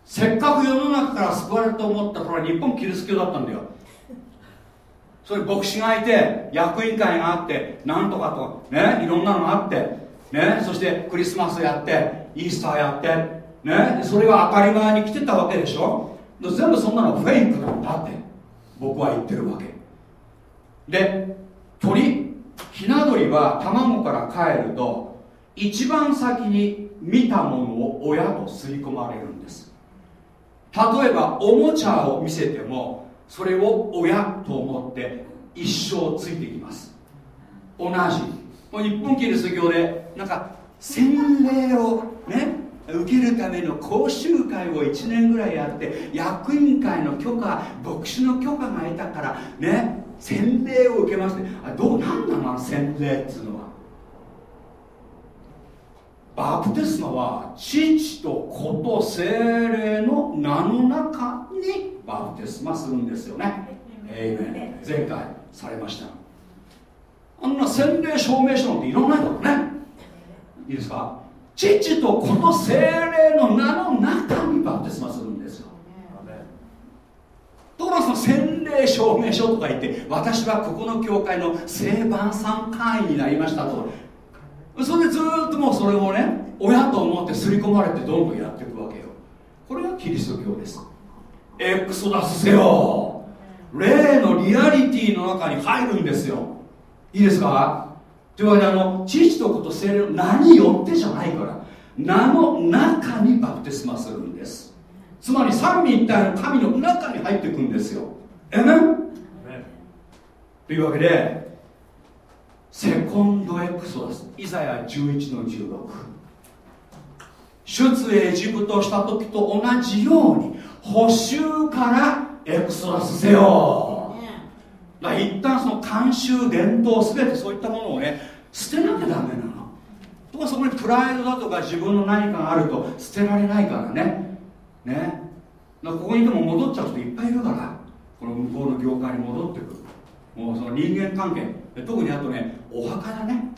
せっかく世の中から救われると思ったこれ日本キリスト教だったんだよ。それ牧師がいて役員会があってなんとかとねいろんなのがあってねそしてクリスマスやってイースターやってねそれが当たり前に来てたわけでしょ。全部そんなのフェイクなんだって僕は言ってるわけ。で鳥ひな鳥は卵から帰ると一番先に見たものを親と刷り込まれるんです。例えばおもちゃを見せてもそれを親と思って一生ついてきます。同じ。日本キリスト教でなんか洗礼をね受けるための講習会を1年ぐらいやって役員会の許可牧師の許可が得たからね洗礼を受けましてあどうなんなの洗礼っつうのは。バプテスマは父と子と精霊の名の中にバプテスマするんですよね。えいめ前回されました。あんな洗礼証明書なんていらないからねいいですか？父と子と精霊の名の中にバプテスマするんですよ。ところがその洗礼証明書とか言って私はここの教会の正番さん会員になりましたと。それでずっともうそれをね親と思って刷り込まれてどんどんやっていくわけよ。これがキリスト教です。エクソダスせよ。霊のリアリティの中に入るんですよ。いいですか？というわけであの父と子と精霊の名によってじゃないから名の中にバプテスマするんです。つまり三位一体の神の中に入っていくんですよ。えめというわけでセコンドエクソダスイザヤ11の16出エジプトした時と同じように補修からエクソダスせよだから一旦その慣習伝統全てそういったものをね捨てなきゃダメなの。とかそこにプライドだとか自分の何かがあると捨てられないからね。ね。ここにでも戻っちゃう人いっぱいいるから。この向こうの業界に戻ってくる。もうその人間関係。特にあとねお墓だね。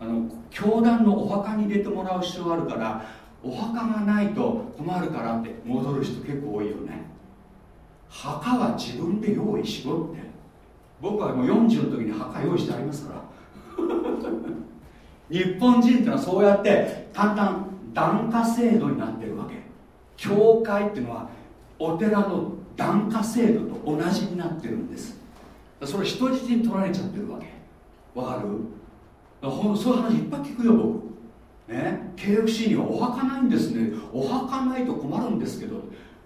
あの教団のお墓に入れてもらう必要があるからお墓がないと困るからって戻る人結構多いよね。墓は自分で用意しろって。僕はもう40の時に墓用意してありますから。日本人ってのはそうやってだんだん檀家制度になってるわけ。教会っていうのはお寺の檀家制度と同じになってるんです。それ人質に取られちゃってるわけ。わかる？ほそういう話いっぱい聞くよ僕。ね？KFC にはお墓ないんですね。お墓ないと困るんですけど。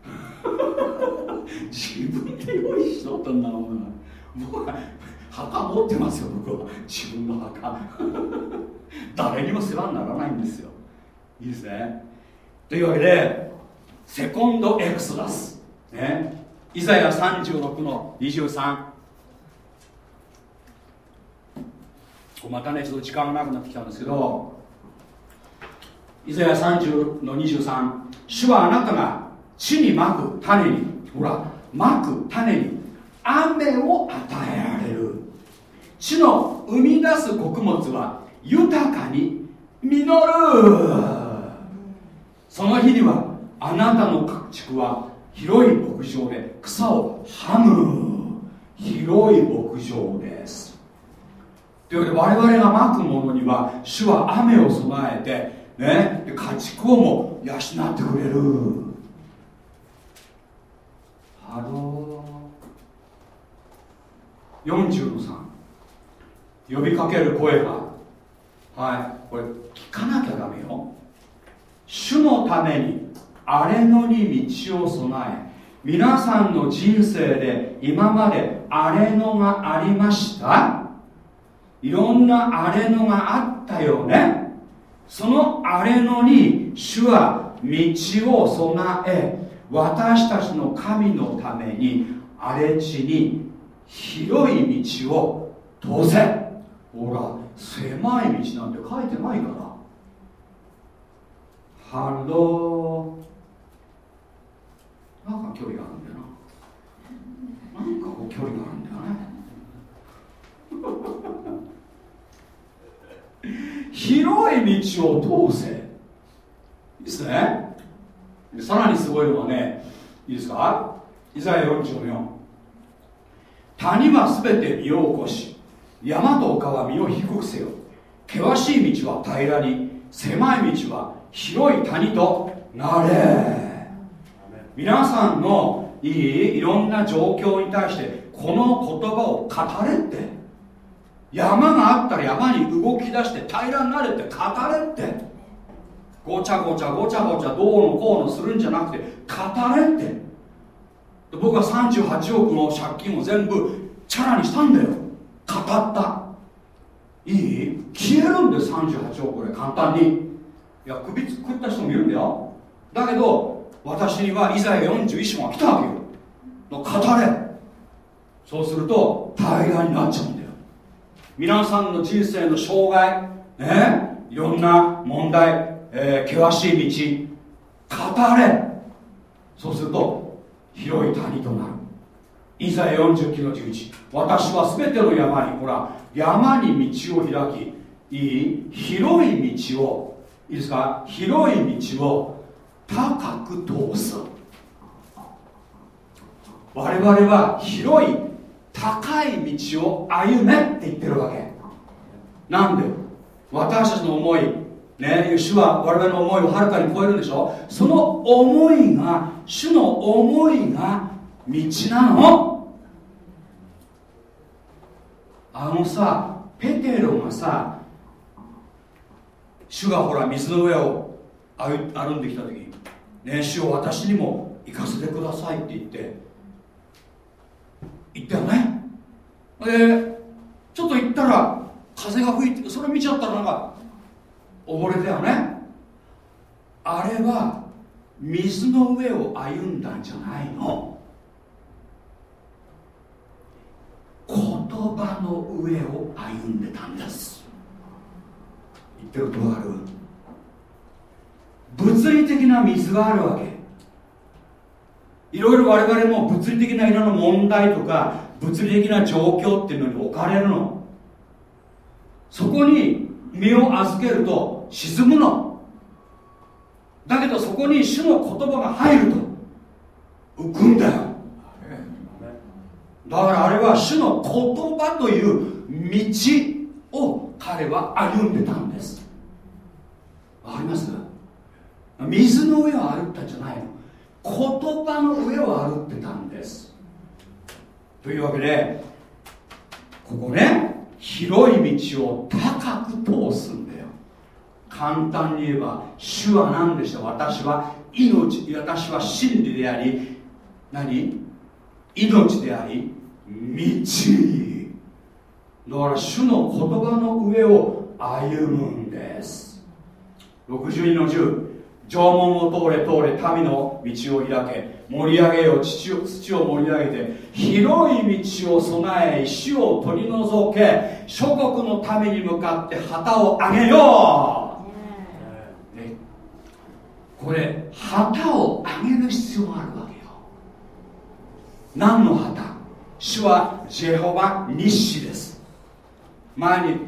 自分で用意しとったんだろうな。僕は墓持ってますよ僕は。自分の墓。誰にも世話にならないんですよ。いいですね。というわけでセコンドエクソダス。ね。イザヤ36の23またねちょっと時間がなくなってきたんですけど。イザヤ30の23主はあなたが地にまく種にほらまく種に雨を与えられる。地の生み出す穀物は豊かに実る。その日にはあなたの家畜は広い牧場で草をはむ。広い牧場です。というわけで我々がまくものには主は雨を備えてね家畜をも養ってくれる。ハロー。40の3呼びかける声が。はい。これ聞かなきゃダメよ。主のために荒れ野に道を備え皆さんの人生で今まで荒れ野がありました。いろんな荒れ野があったよね。その荒れ野に主は道を備え私たちの神のために荒れ地に広い道を通せほら狭い道なんて書いてないから。ハロー。なんか距離があるんだよな。なんかこう距離があるんだよね。広い道を通せ。いいですね。さらにすごいのはねいいですか？イザヤ44谷はすべて身を起こし山と丘は身を低くせよ。険しい道は平らに狭い道は広い谷となれ。皆さんのいいいろんな状況に対してこの言葉を語れって。山があったら山に動き出して平らになれって語れって。ごちゃごちゃごちゃごちゃどうのこうのするんじゃなくて語れって。僕は38億の借金を全部チャラにしたんだよ。語った。いい？消えるんで38億これ簡単に。いや首作った人もいるんだよ。だけど私にはイザヤ41章が来たわけよ。の語れ。そうすると平らになっちゃうんだよ。皆さんの人生の障害ねいろんな問題、えー、険しい道語れ。そうすると広い谷となる。イザヤ49の11私は全ての山にほら山に道を開きいい広い道をいいですか？広い道を高く通す。我々は広い高い道を歩めって言ってるわけ。なんで？私たちの思いね主は我々の思いをはるかに超えるんでしょ？その思いが主の思いが道なの。あのさペテロがさ主がほら水の上を歩んできた時にね主を私にも行かせてくださいって言って言ったよね。でちょっと行ったら風が吹いてそれ見ちゃったらなんか溺れたよね。あれは水の上を歩んだんじゃないの。言葉の上を歩んでたんです。言ってることがある。物理的な水があるわけ。いろいろ我々も物理的ないろんな問題とか物理的な状況っていうのに置かれるの。そこに身を預けると沈むの。だけどそこに主の言葉が入ると浮くんだよ。だからあれは主の言葉という道を彼は歩んでたんです。わかります？水の上を歩ったんじゃないの。言葉の上を歩ってたんです。というわけでここね広い道を高く通すんだよ簡単に言えば主は何でした？私は命私は真理であり何？命であり道。だから主の言葉の上を歩むんです。62の10縄文を通れ通れ民の道を開け盛り上げよ土を土を盛り上げて広い道を備え石を取り除け諸国の民に向かって旗を上げよう、これ旗を上げる必要があるわけよ。何の旗？主はジェホバ日誌です。前に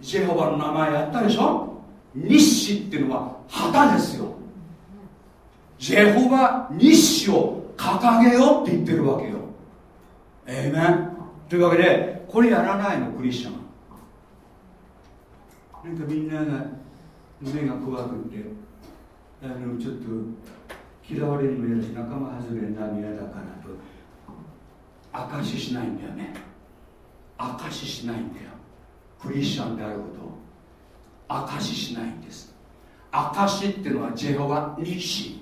ジェホバの名前やったでしょ？日誌っていうのは旗ですよ。ジェホバ日誌を掲げようって言ってるわけよ。ええねというわけでこれやらないのクリスチャン。なんかみんなが目が怖くて。あのちょっと嫌われるの嫌だし仲間外れになるの嫌だからと証ししないんだよね。証ししないんだよ。クリスチャンであることを。証ししないんです。証っていうのはジェホバ日誌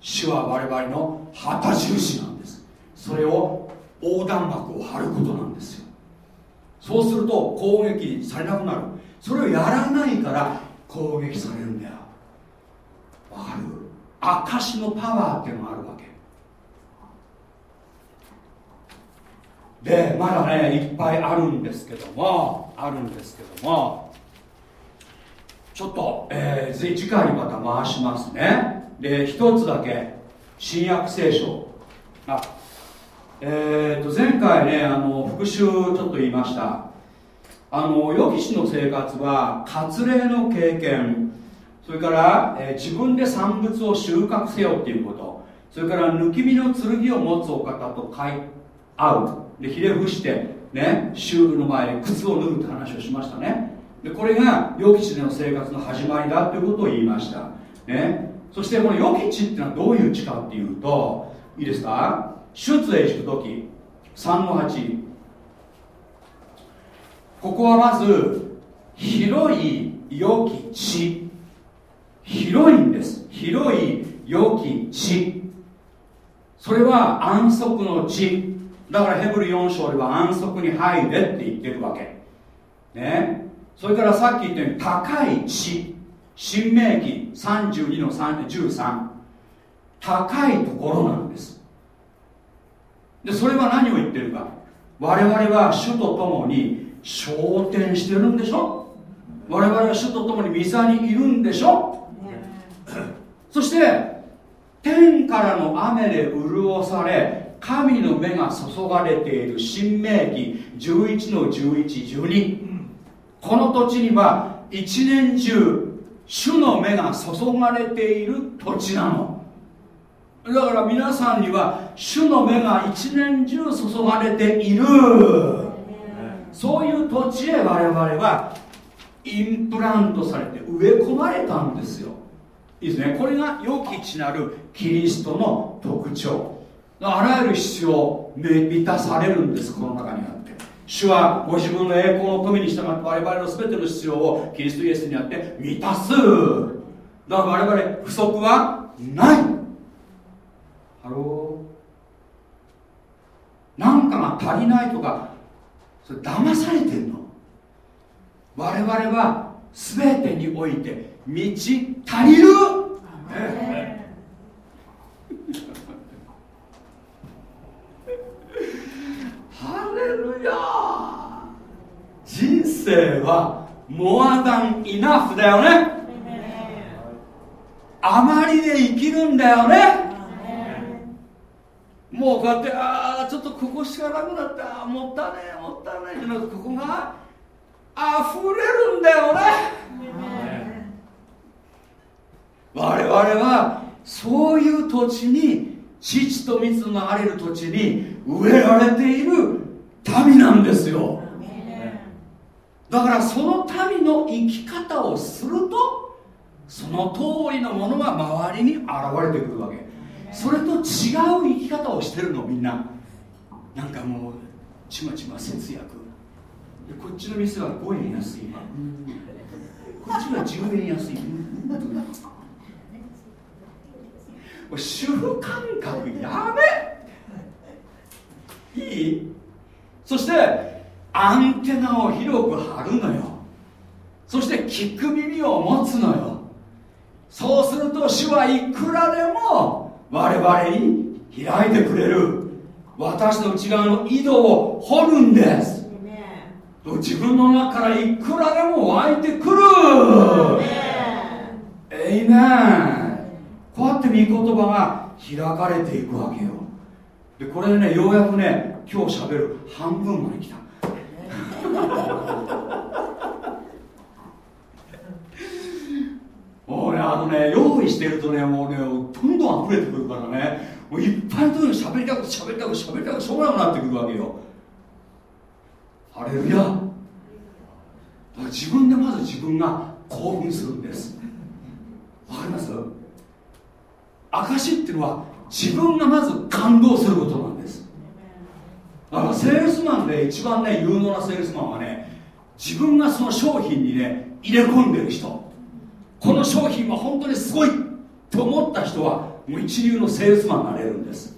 主は我々の旗印なんです。それを横断幕を張ることなんですよ。そうすると攻撃されなくなる。それをやらないから攻撃されるんだよ。わかる？証のパワーっていうのがあるわけ。でまだねいっぱいあるんですけどもあるんですけどもちょっと、えー、次回にまた回しますね。で一つだけ新約聖書。あえー、と前回ねあの復習ちょっと言いました。あの予期しの生活は割礼の経験。それから、えー、自分で産物を収穫せよっていうこと。それから抜き身の剣を持つお方と買い合う。でひれ伏してね修の前で靴を脱ぐって話をしましたね。でこれが予期地での生活の始まりだということを言いました。ね。そしてこの予期地っていうのはどういう地かっていうといいですか？出エジプト記3の8ここはまず広い良き地広いんです。広い良き地。それは安息の地。だからヘブル4章では安息に入れって言ってるわけ。ね。それからさっき言ったように高い地。新明記32の13高いところなんです。でそれは何を言ってるか。我々は主と共に昇天してるんでしょ。我々は主と共に御座にいるんでしょ、そして天からの雨で潤され神の目が注がれている新明記11の1112この土地には一年中主の目が注がれている土地なの。だから皆さんには主の目が一年中注がれている。そういう土地へ我々はインプラントされて植え込まれたんですよいいですね。これが良き地なるキリストの特徴。あらゆる必要満たされるんです。この中にあって。主はご自分の栄光の富に従って我々の全ての必要をキリストイエスにあって満たす。だから我々不足はない。 Hello。なんかが足りないとかそれ騙されてんの。我々は全てにおいて満ち足りる、ハレルヤ人生はモアダンイナフだよね。あまりで生きるんだよね。もうこうやってああちょっとここしかなくなった。もったねえもったいないじゃなくてここが溢れるんだよね。我々はそういう土地に父と蜜のあれる土地に植えられている民なんですよ。だからその民の生き方をするとその通りのものが周りに現れてくるわけ。それと違う生き方をしてるのみんな。なんかもうちまちま節約こっちの店は5円安いこっちは10円安い主婦感覚やめ。いい？そしてアンテナを広く張るのよ。そして聞く耳を持つのよ。そうすると主はいくらでも我々に開いてくれる。私の内側の井戸を掘るんです。自分の中からいくらでも湧いてくる。えいめこうやって御言葉が開かれていくわけよ。でこれでねようやくね今日しゃべる半分まで来た。もうねあのね用意してるとねもうねどんどん溢れてくるからね。もういっぱいの時に喋りたくて喋りたくて喋りたくてしょうがなくなってくるわけよ。あれルヤ自分でまず自分が興奮するんです。わかります？証っていうのは自分がまず感動することなんです。だからセールスマンで一番ね有能なセールスマンはね自分がその商品にね入れ込んでる人。この商品は本当にすごいと思った人はもう一流のセールスマンになれるんです。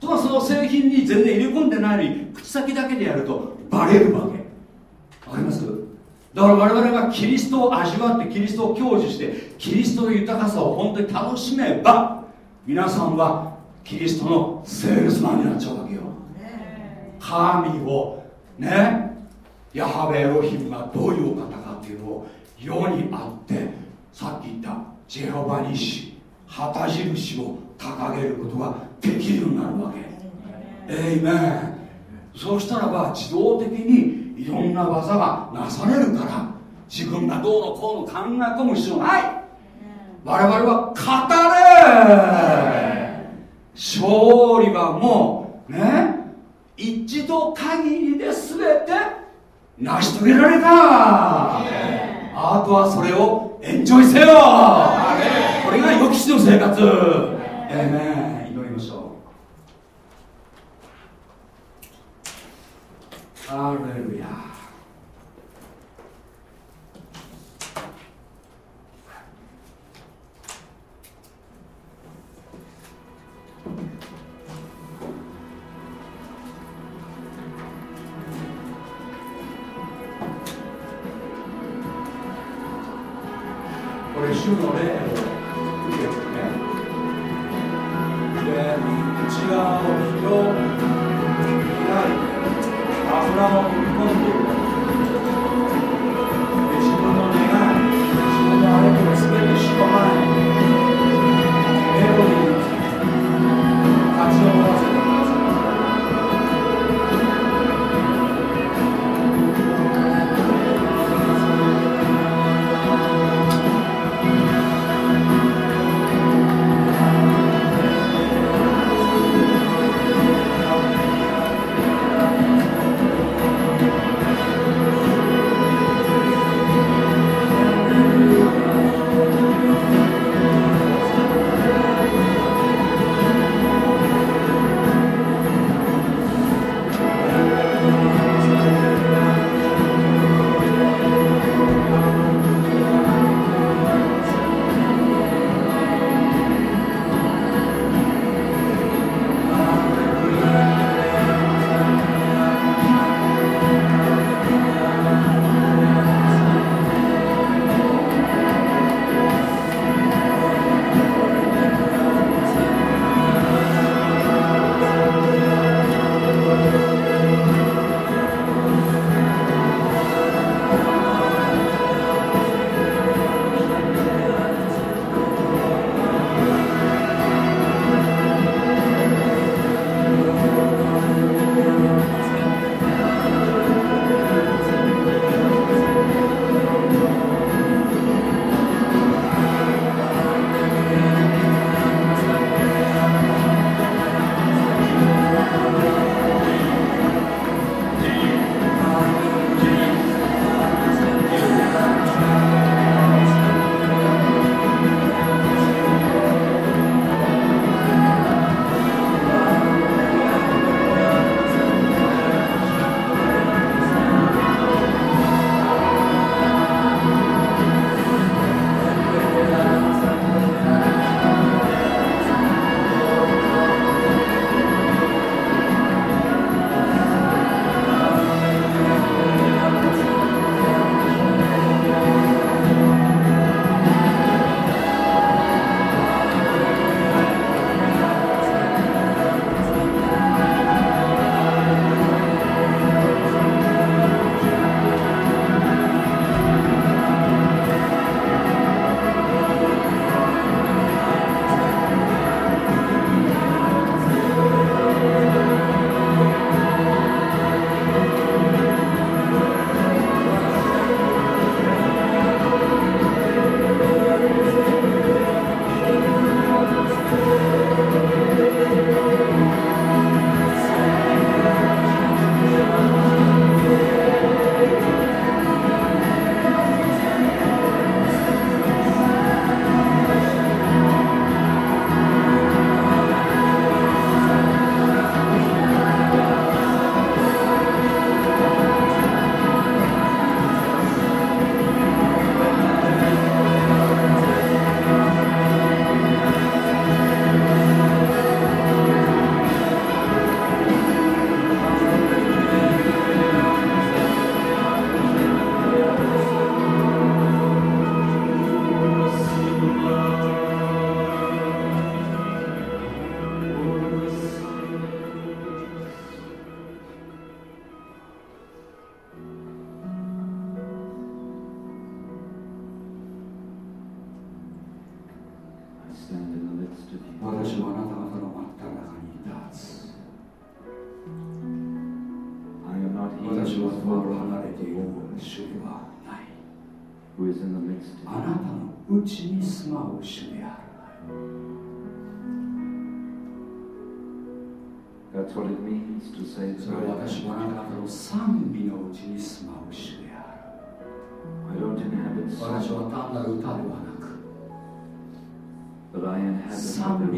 とはその製品に全然入れ込んでないのに口先だけでやるとバレるわけ。わかります？だから我々がキリストを味わってキリストを享受してキリストの豊かさを本当に楽しめば皆さんはキリストのセールスマンになっちゃうわけよ。神をねヤハベエロヒムがどういうお方かっていうのを世にあってさっき言ったジェホバニシ旗印を掲げることができるようになるわけ。エイメンそうしたらば自動的にいろんな技がなされるから自分がどうのこうの考え込む必要ない。我々は語れ。勝利はもうね一度限りで全て成し遂げられた。あとはそれをエンジョイせよ。これが予期しの生活。えめ祈りましょう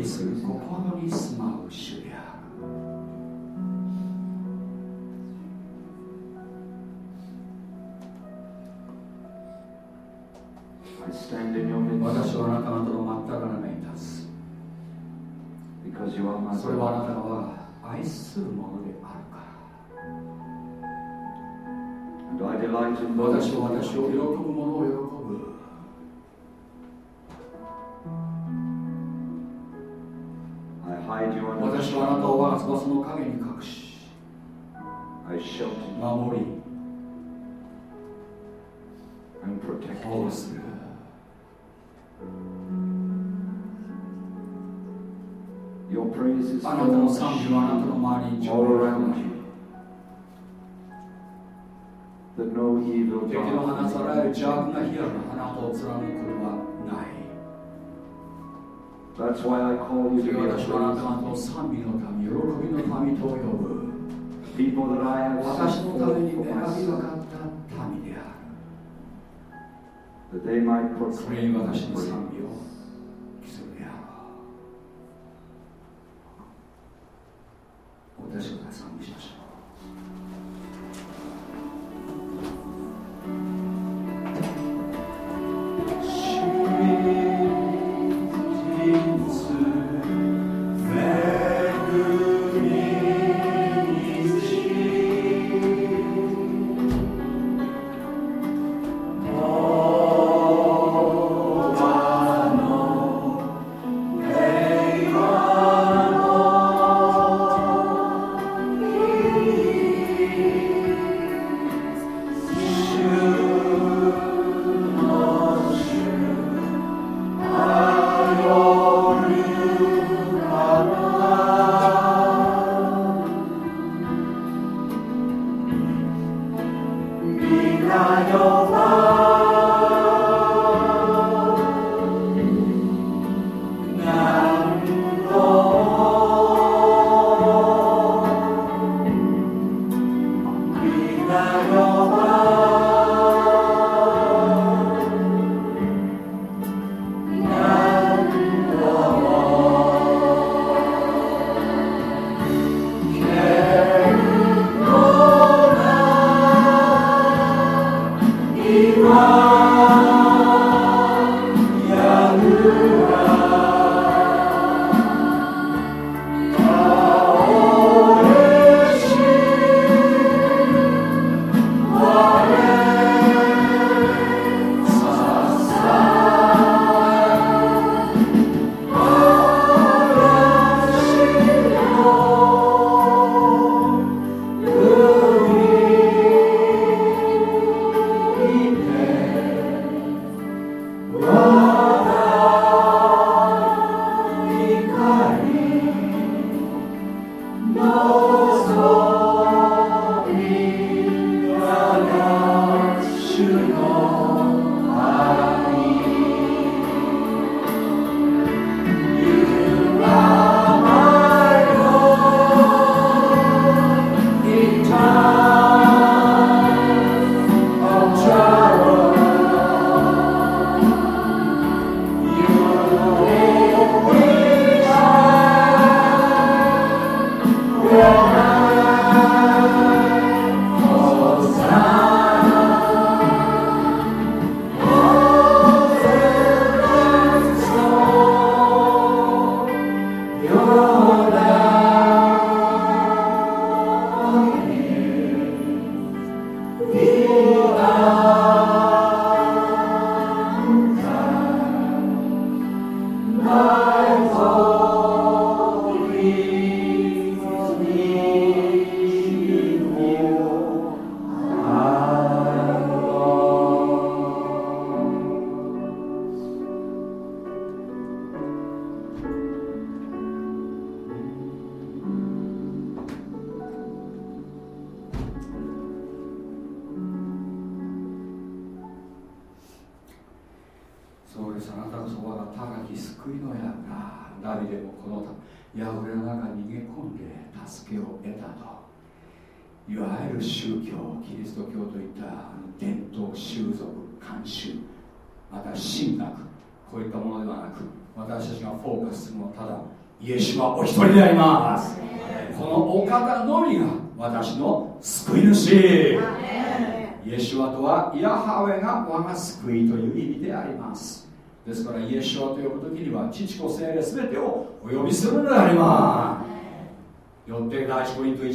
にする心に住まう主である。私はあなた方の真っ只中に立つ。Because you are my それはあなたは愛するものであるから。And I delight in 私は私を喜ぶものを喜ぶ。私はあなたを我が翼の影に隠し守り保るあなたの賛美あなたの周りに上昇しています。敵の放さられる邪悪なの花を貫く。That's why I call you そ to れ be は a praise. 賛美の民、喜びの民と呼ぶ People that I have 私のために選び分かった民である that they might それ proclaim に私の.賛美を期するであろう私が賛美しましょう「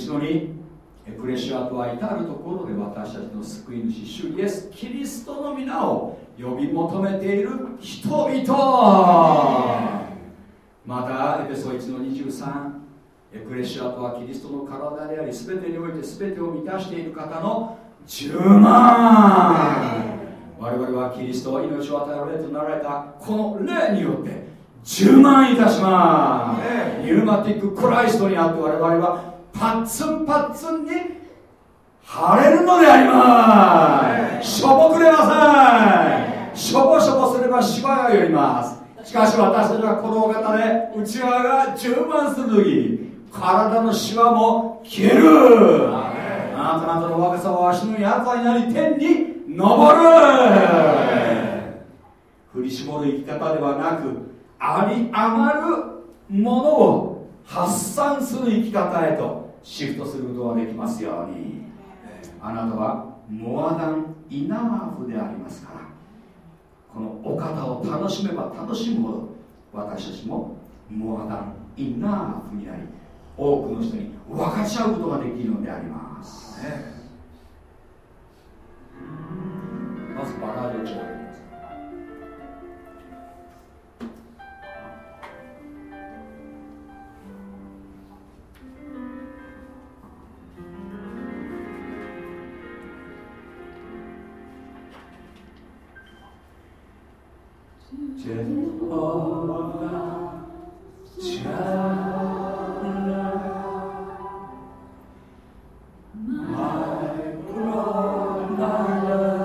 一ポイント1の2エクレシアとは至るところで私たちの救い主主イエスキリストの皆を呼び求めている人々。またエペソ1の23エクレシアとはキリストの体であり全てにおいて全てを満たしている方の10万。我々はキリストは命を与える霊となられたこの霊によって10万いたします。ニューマティッククライストにあって我々はパッツンパッツンに晴れるのであります。しょぼくれません。しょぼしょぼすればしばが寄ります。しかし私たちはこのお方で内側が充満する時体のシワも消える。あなた方の若さは足のやつになり天に昇る。振り絞る生き方ではなくあり余るものを発散する生き方へとシフトすることができますように。あなたはモアダンイナーフでありますからこのお方を楽しめば楽しむほど私たちもモアダンイナーフになり多くの人に分かち合うことができるのであります、ね、まずバラード調 My Lord, my brother.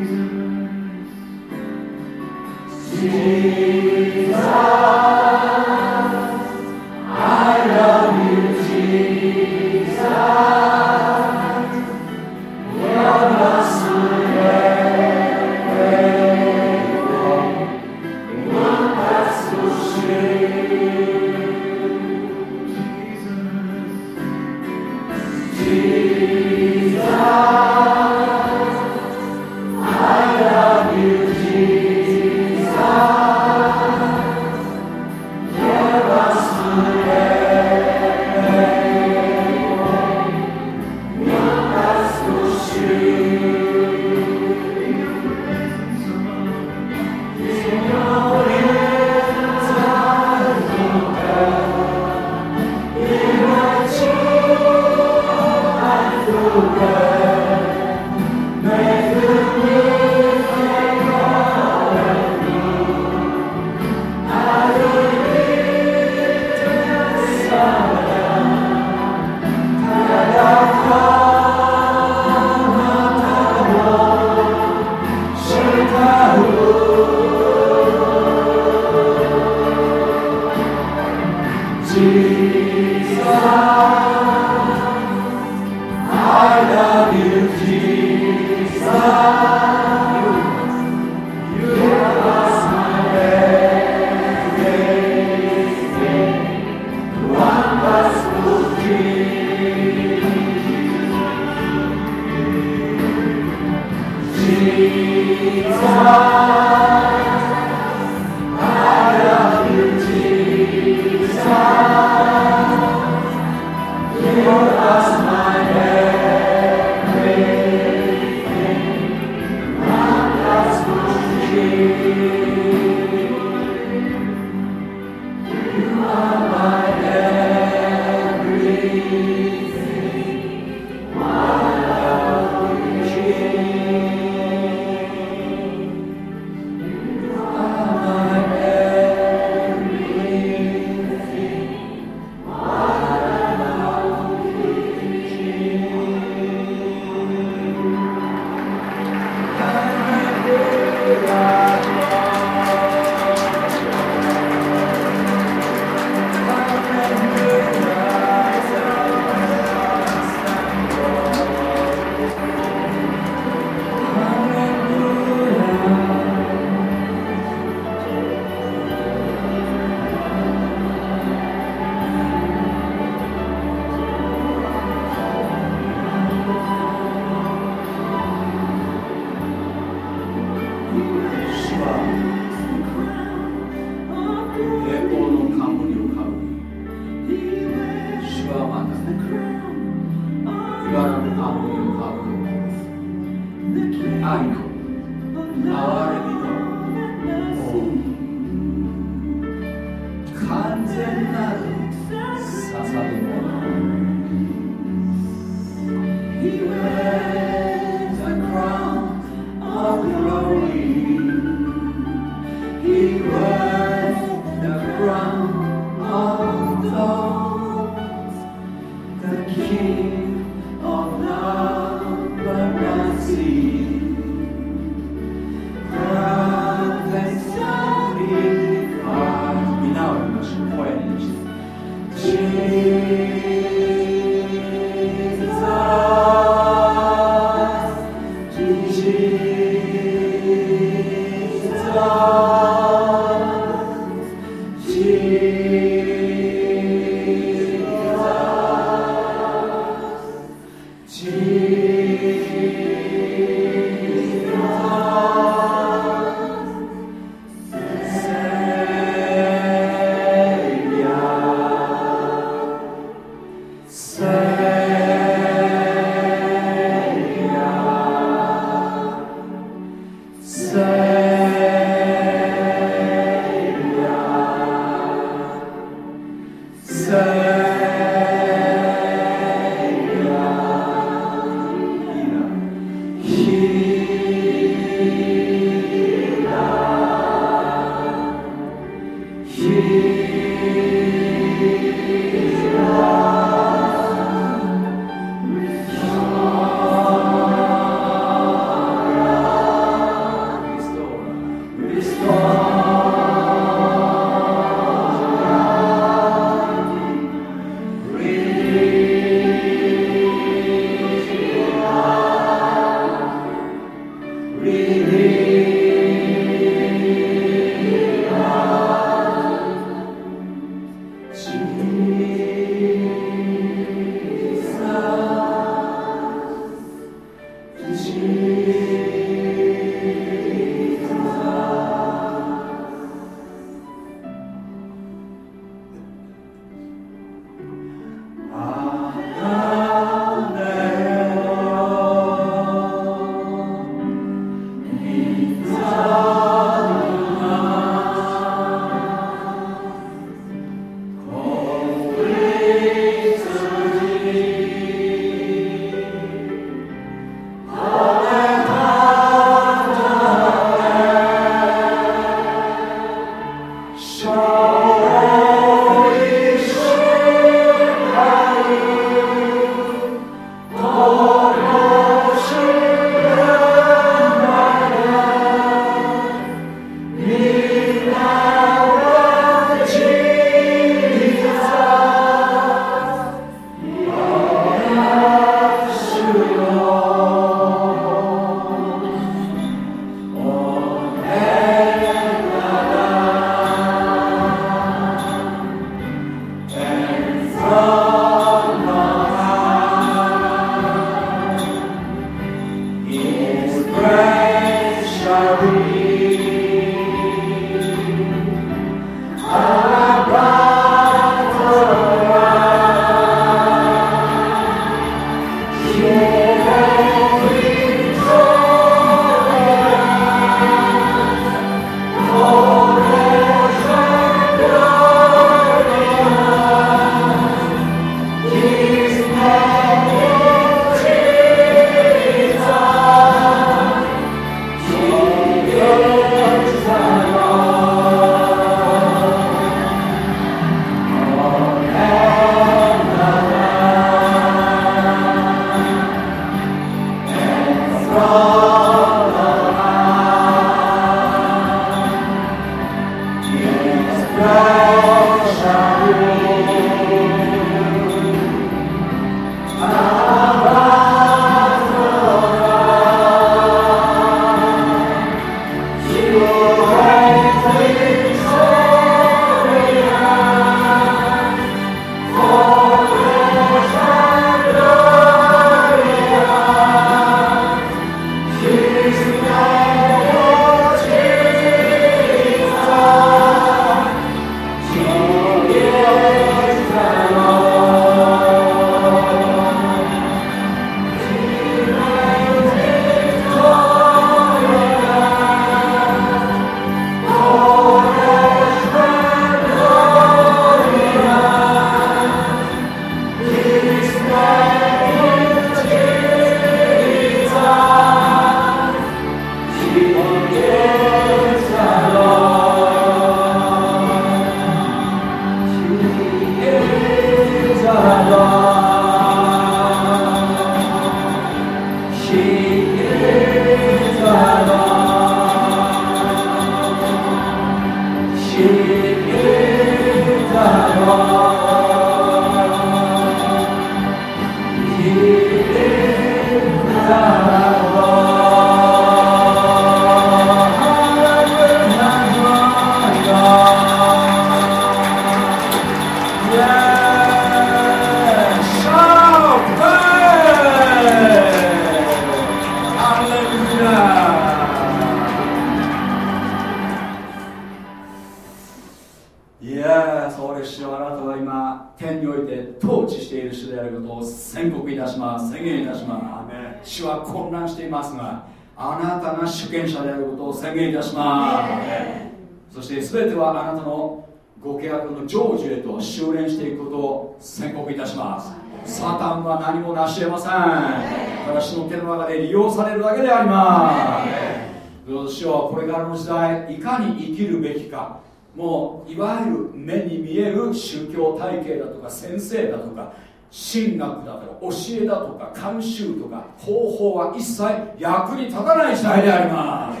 神学だとか教えだとか慣習とか方法は一切役に立たない時代であります。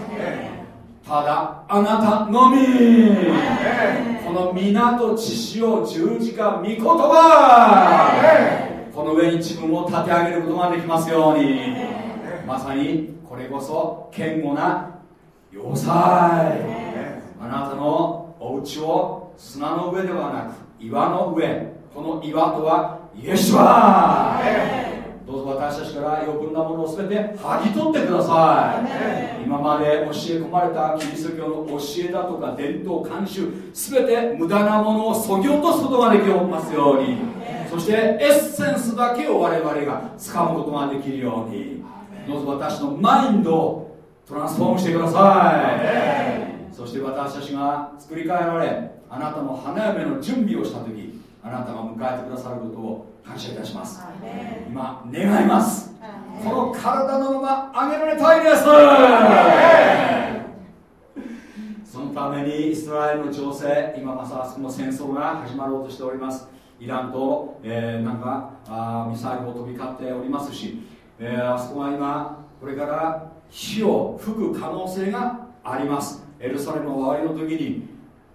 ただあなたのみ。この皆と知識を十字架御言葉。この上に自分を立て上げることができますように。まさにこれこそ堅固な要塞。あなたのお家を砂の上ではなく岩の上。この岩とはイエスは。どうぞ私たちから余分なものを全て剥ぎ取ってください。今まで教え込まれたキリスト教の教えだとか伝統慣習全て無駄なものをそぎ落とすことができますように。そしてエッセンスだけを我々が掴むことができるように。どうぞ私のマインドをトランスフォームしてください。そして私たちが作り変えられあなたの花嫁の準備をした時あなたが迎えてくださることを感謝いたします。今願います。この体のまま上げられたいです。そのためにイスラエルの情勢今まさその戦争が始まろうとしております。イランと、えー、なんかあミサイルを飛び交っておりますし、えー、あそこが今これから火を吹く可能性があります。エルサレムの終わりの時に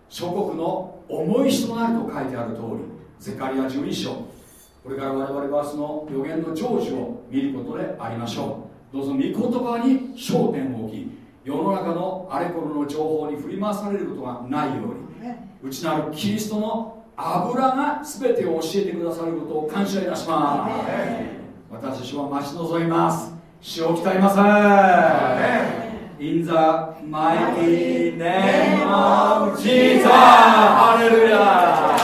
諸国の重い人となると書いてある通りゼカリア12章。これから我々はその予言の成就を見ることでありましょう。どうぞ御言葉に焦点を置き世の中のあれこれの情報に振り回されることがないように内なるキリストの油が全てを教えてくださることを感謝いたします。私たちは待ち望みます。死を鍛えません。In the mighty name of Jesus! ハレルヤ